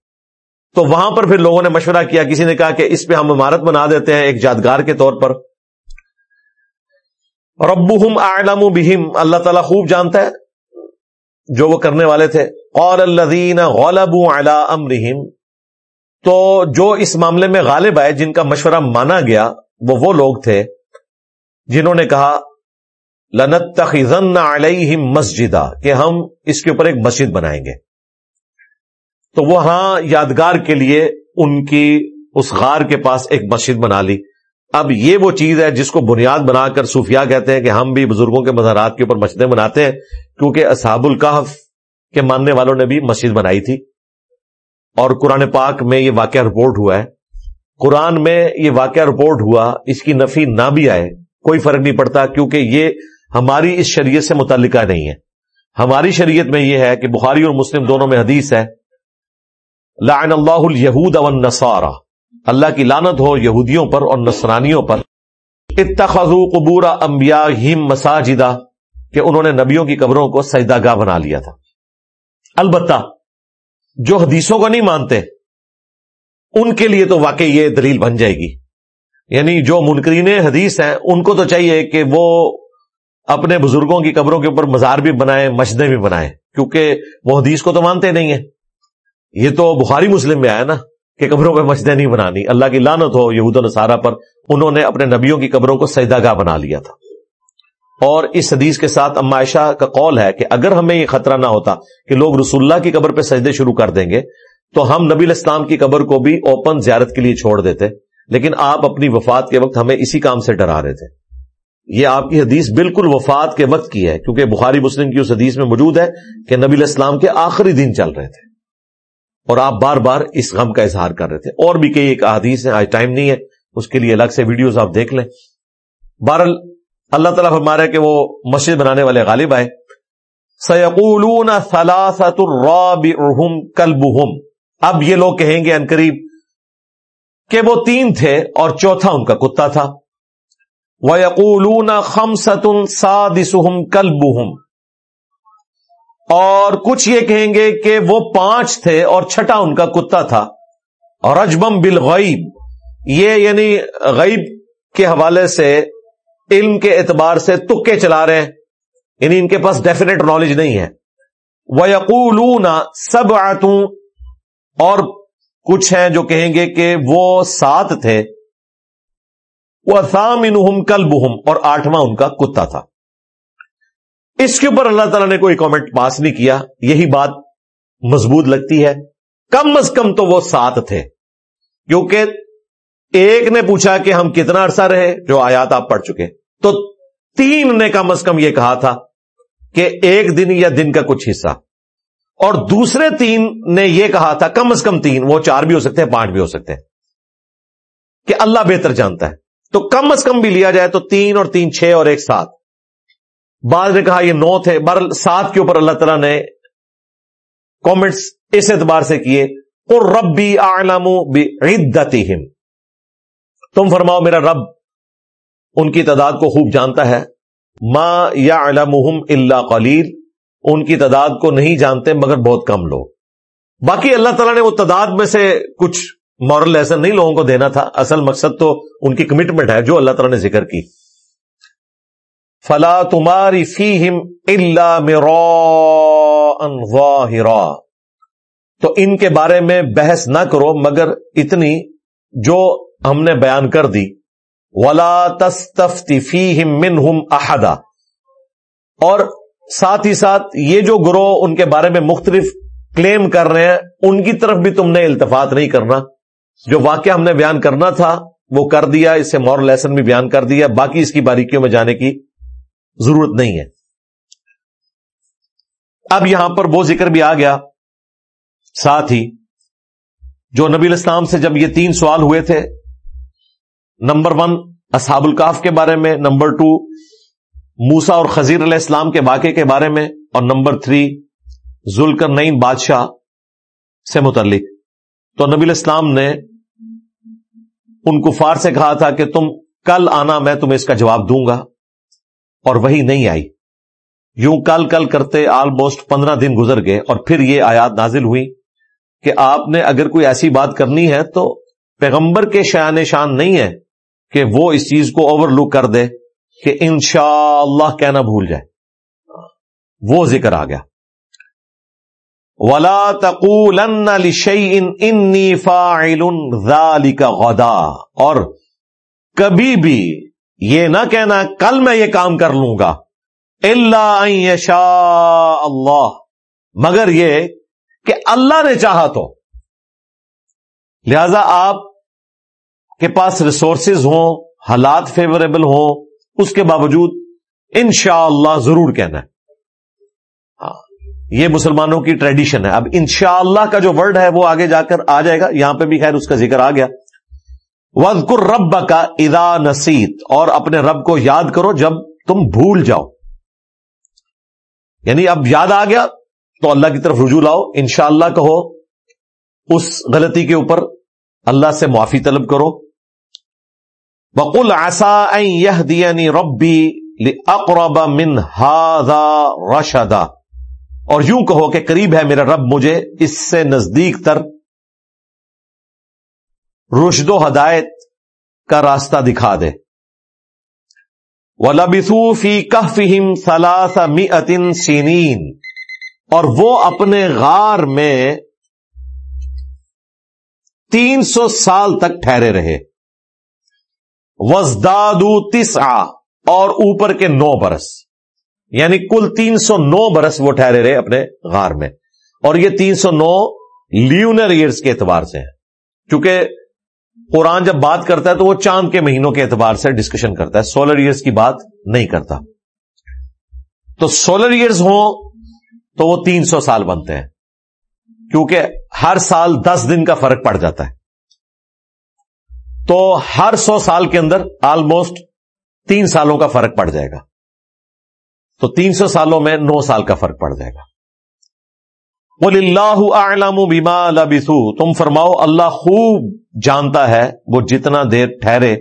تو وہاں پر پھر لوگوں نے مشورہ کیا، کسی نے کہا کہ اس پہ ہم عمارت بنا دیتے ہیں ایک یادگار کے طور پر۔ ربہم اعلم بہم، اللہ تعالیٰ خوب جانتا ہے جو وہ کرنے والے تھے۔ اور اللہ غالب امرہم، تو جو اس معاملے میں غالب آئے، جن کا مشورہ مانا گیا، وہ وہ لوگ تھے۔ جنہوں نے کہا لنت تخن علیہ مسجدہ کہ ہم اس کے اوپر ایک مسجد بنائیں گے۔ تو وہاں یادگار کے لیے ان کی اس غار کے پاس ایک مسجد بنا لی۔ اب یہ وہ چیز ہے جس کو بنیاد بنا کر صوفیہ کہتے ہیں کہ ہم بھی بزرگوں کے مزارات کے اوپر مسجدیں بناتے ہیں، کیونکہ اصحاب القحف کے ماننے والوں نے بھی مسجد بنائی تھی۔ اور قرآن پاک میں یہ واقعہ رپورٹ ہوا ہے۔ قرآن میں یہ واقعہ رپورٹ ہوا، اس کی نفی نہ بھی آئے۔ کوئی فرق نہیں پڑتا کیونکہ یہ ہماری اس شریعت سے متعلقہ نہیں ہے۔ ہماری شریعت میں یہ ہے کہ بخاری اور مسلم دونوں میں حدیث ہے، لعن اللہ الہود والنصارى اللہ کی لانت ہو یہودیوں پر اور نصرانیوں پر۔ اتخذوا قبور انبیاءہم مساجدہ، کہ انہوں نے نبیوں کی قبروں کو سجدہ گاہ بنا لیا تھا۔ البتہ جو حدیثوں کو نہیں مانتے، ان کے لیے تو واقعی یہ دلیل بن جائے گی۔ یعنی جو منکرین حدیث ہیں، ان کو تو چاہیے کہ وہ اپنے بزرگوں کی قبروں کے اوپر مزار بھی بنائے مسجدیں بھی بنائے کیونکہ وہ حدیث کو تو مانتے نہیں ہیں۔ یہ تو بخاری مسلم میں آیا نا کہ قبروں پہ مسجدیں نہیں بنانی۔ اللہ کی لانت ہو یہود السارا پر، انہوں نے اپنے نبیوں کی قبروں کو سجدہ گاہ بنا لیا تھا۔ اور اس حدیث کے ساتھ عائشہ کا قول ہے کہ اگر ہمیں یہ خطرہ نہ ہوتا کہ لوگ رسول اللہ کی قبر پہ سجدے شروع کر دیں گے، تو ہم نبی الاسلام کی قبر کو بھی اوپن زیارت کے لیے چھوڑ دیتے۔ لیکن آپ اپنی وفات کے وقت ہمیں اسی کام سے ڈرا رہے تھے۔ یہ آپ کی حدیث بالکل وفات کے وقت کی ہے، کیونکہ بخاری مسلم کی اس حدیث میں موجود ہے کہ نبی الاسلام کے آخری دن چل رہے تھے۔ اور آپ بار بار اس غم کا اظہار کر رہے تھے۔ اور بھی کئی ایک حدیث ہیں، آج ٹائم نہیں ہے، اس کے لیے الگ سے ویڈیوز آپ دیکھ لیں۔ بہر اللہ تعالیٰ فرما رہے کہ وہ مسجد بنانے والے غالب آئے۔ سیقولون ثلاثت الرابعهم کلبهم اب یہ لوگ کہیں گے انقریب کہ وہ تین تھے اور چوتھا ان کا کتا تھا۔ وہ یقولون خم ستن سادسم کلبہم اور کچھ یہ کہیں گے کہ وہ پانچ تھے اور چھٹا ان کا کتا تھا۔ اور اجبم بالغیب۔ یہ یعنی غیب کے حوالے سے علم کے اعتبار سے تکے چلا رہے ہیں۔ یعنی ان کے پاس ڈیفینیٹ نالج نہیں ہے۔ وہ یقول سب آتوں اور کچھ ہیں جو کہیں گے کہ وہ سات تھے۔ وہ سام ان کل اور آٹھواں ان کا کتا تھا۔ اس کے اوپر اللہ تعالیٰ نے کوئی کامنٹ پاس نہیں کیا۔ یہی بات مضبوط لگتی ہے۔ کم از کم تو وہ سات تھے۔ کیونکہ ایک نے پوچھا کہ ہم کتنا عرصہ رہے، جو آیات آپ پڑھ چکے۔ تو تین نے کم از کم یہ کہا تھا کہ ایک دن یا دن کا کچھ حصہ۔ اور دوسرے تین نے یہ کہا تھا، کم از کم تین، وہ چار بھی ہو سکتے ہیں، پانچ بھی ہو سکتے ہیں، کہ اللہ بہتر جانتا ہے۔ تو کم از کم بھی لیا جائے تو تین اور تین، چھ اور ایک، سات۔ بعض نے کہا یہ نو تھے بر سات کے اوپر اللہ تعالیٰ نے کامنٹس اس اعتبار سے کیے اور رب بھی تم فرماؤ، میرا رب ان کی تعداد کو خوب جانتا ہے۔ ما یا علمہم اللہ قلیل ان کی تعداد کو نہیں جانتے مگر بہت کم لوگ۔ باقی اللہ تعالیٰ نے وہ تعداد میں سے کچھ مورل لیسن نہیں لوگوں کو دینا تھا۔ اصل مقصد تو ان کی کمٹمنٹ ہے جو اللہ تعالیٰ نے ذکر کی۔ فلا تماری فیم اللہ میرا تو ان کے بارے میں بحث نہ کرو مگر اتنی جو ہم نے بیان کر دی۔ ولا تستفتی فیم من ہم احدا اور ساتھ ہی ساتھ یہ جو گروہ ان کے بارے میں مختلف کلیم کر رہے ہیں، ان کی طرف بھی تم نے التفات نہیں کرنا۔ جو واقعہ ہم نے بیان کرنا تھا، وہ کر دیا، اس سے لیسن بھی بیان کر دیا، باقی اس کی باریکیوں میں جانے کی ضرورت نہیں ہے۔ اب یہاں پر وہ ذکر بھی آ گیا۔ ساتھ ہی، جو نبی الاسلام سے جب یہ تین سوال ہوئے تھے، نمبر ون، اصحاب الکاف کے بارے میں، نمبر ٹو موسا اور خزیر علیہ السلام کے واقعے کے بارے میں اور نمبر تھری ذوالکر نئی بادشاہ سے متعلق۔ تو نبی الاسلام نے ان کفار سے کہا تھا کہ تم کل آنا، میں تمہیں اس کا جواب دوں گا۔ اور وہی نہیں آئی۔ یوں کل کل کرتے آلموسٹ پندرہ دن گزر گئے اور پھر یہ آیات نازل ہوئی کہ آپ نے اگر کوئی ایسی بات کرنی ہے تو پیغمبر کے شان شان نہیں ہے کہ وہ اس چیز کو اوور لک کر دے۔ کہ انشاءاللہ اللہ کہنا بھول جائے۔ وہ ذکر آ گیا۔ ولا تقول انی فاعل ذلك غدا۔ اور کبھی بھی یہ نہ کہنا کل میں یہ کام کر لوں گا۔ اللہ یشاء اللہ مگر یہ کہ اللہ نے چاہا تو۔ لہذا آپ کے پاس ریسورسز ہوں، حالات فیوریبل ہوں اس کے باوجود انشاءاللہ اللہ ضرور کہنا ہے۔ ہاں، یہ مسلمانوں کی ٹریڈیشن ہے۔ اب انشاءاللہ اللہ کا جو ورڈ ہے وہ آگے جا کر آ جائے گا۔ یہاں پہ بھی خیر اس کا ذکر آ گیا۔ وزقر رب کا ادا نسیت اور اپنے رب کو یاد کرو جب تم بھول جاؤ۔ یعنی اب یاد آ گیا تو اللہ کی طرف رجوع لاؤ۔ انشاءاللہ اللہ کہو، اس غلطی کے اوپر اللہ سے معافی طلب کرو۔ بکل ایسا یہ دینی ربی اقرب من ہاضا رشدا۔ اور یوں کہو کہ قریب ہے میرا رب مجھے، اس سے نزدیک تر رشد و ہدایت کا راستہ دکھا دے۔ ولبسوفی کفہم سلاس می سینین اور وہ اپنے غار میں تین سو سال تک ٹھہرے رہے۔ وزدادو تس اور اوپر کے نو برس۔ یعنی کل تین سو نو برس وہ ٹھہرے رہے اپنے غار میں۔ اور یہ تین سو نو لیونر ایئرس کے اعتبار سے ہیں۔ کیونکہ قرآن جب بات کرتا ہے تو وہ چاند کے مہینوں کے اعتبار سے ڈسکشن کرتا ہے۔ سولر ایئرس کی بات نہیں کرتا۔ تو سولر ایئرس ہوں تو وہ تین سو سال بنتے ہیں۔ کیونکہ ہر سال دس دن کا فرق پڑ جاتا ہے۔ تو ہر سو سال کے اندر آلموسٹ تین سالوں کا فرق پڑ جائے گا۔ تو تین سو سالوں میں نو سال کا فرق پڑ جائے گا۔ بول اللہ عالم بیما لبسو تم فرماؤ، اللہ خوب جانتا ہے، وہ جتنا دیر ٹھہرے۔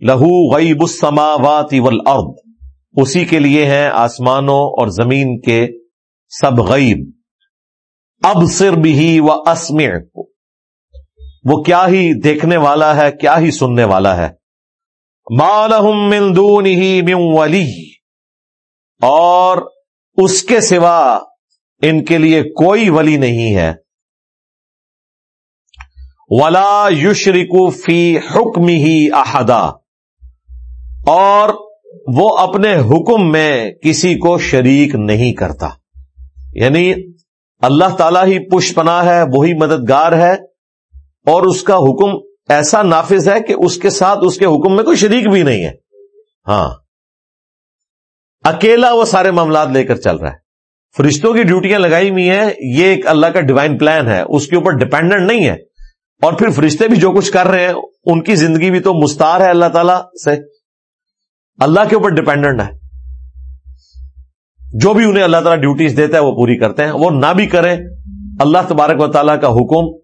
لہو غیب السماوات والارض اسی کے لیے ہیں آسمانوں اور زمین کے سب غیب۔ اب سر بھی و اسمع وہ کیا ہی دیکھنے والا ہے، کیا ہی سننے والا ہے۔ مالحم من دونه من ولی۔ اور اس کے سوا ان کے لیے کوئی ولی نہیں ہے۔ ولا یشرکو فی حکم ہی احدا۔ اور وہ اپنے حکم میں کسی کو شریک نہیں کرتا۔ یعنی اللہ تعالی ہی پشپنا ہے، وہی مددگار ہے۔ اور اس کا حکم ایسا نافذ ہے کہ اس کے ساتھ اس کے حکم میں کوئی شریک بھی نہیں ہے۔ ہاں۔ اکیلا وہ سارے معاملات لے کر چل رہا ہے۔ فرشتوں کی ڈیوٹیاں لگائی ہوئی ہیں، یہ ایک اللہ کا ڈیوائن پلان ہے، اس کے اوپر ڈپینڈنٹ نہیں ہے۔ اور پھر فرشتے بھی جو کچھ کر رہے ہیں، ان کی زندگی بھی تو مستار ہے اللہ تعالی سے۔ اللہ کے اوپر ڈپینڈنٹ ہے۔ جو بھی انہیں اللہ تعالیٰ ڈیوٹیز دیتا ہے، وہ پوری کرتے ہیں۔ وہ نہ بھی کریں، اللہ تبارک و تعالیٰ کا حکم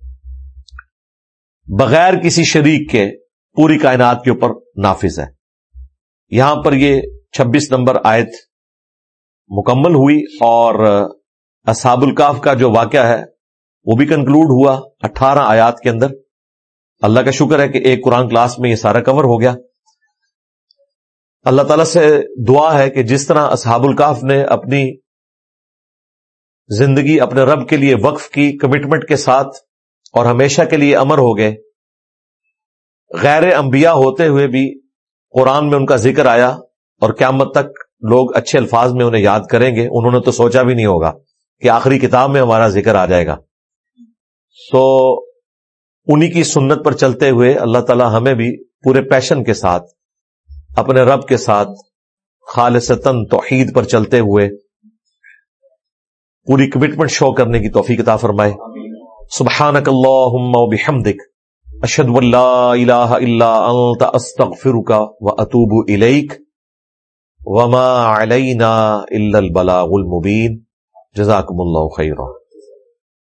بغیر کسی شریک کے پوری کائنات کے اوپر نافذ ہے۔ یہاں پر یہ چھبیس نمبر آیت مکمل ہوئی اور اصحاب الکاف کا جو واقعہ ہے وہ بھی کنکلوڈ ہوا اٹھارہ آیات کے اندر۔ اللہ کا شکر ہے کہ ایک قرآن کلاس میں یہ سارا کور ہو گیا۔ اللہ تعالی سے دعا ہے کہ جس طرح اصحاب الکاف نے اپنی زندگی اپنے رب کے لیے وقف کی، کمٹمنٹ کے ساتھ اور ہمیشہ کے لیے امر ہو گئے۔ غیر انبیاء ہوتے ہوئے بھی قرآن میں ان کا ذکر آیا اور قیامت تک لوگ اچھے الفاظ میں انہیں یاد کریں گے۔ انہوں نے تو سوچا بھی نہیں ہوگا کہ آخری کتاب میں ہمارا ذکر آ جائے گا۔ تو انہی کی سنت پر چلتے ہوئے اللہ تعالی ہمیں بھی پورے پیشن کے ساتھ، اپنے رب کے ساتھ خالصتاً توحید پر چلتے ہوئے پوری کمٹمنٹ شو کرنے کی توفیق عطا فرمائے۔ سبحانك اللهم وبحمدك اشهد ان لا اله الا انت استغفرك واتوب اليك وما علينا الا البلاغ المبين جزاكم الله خيرا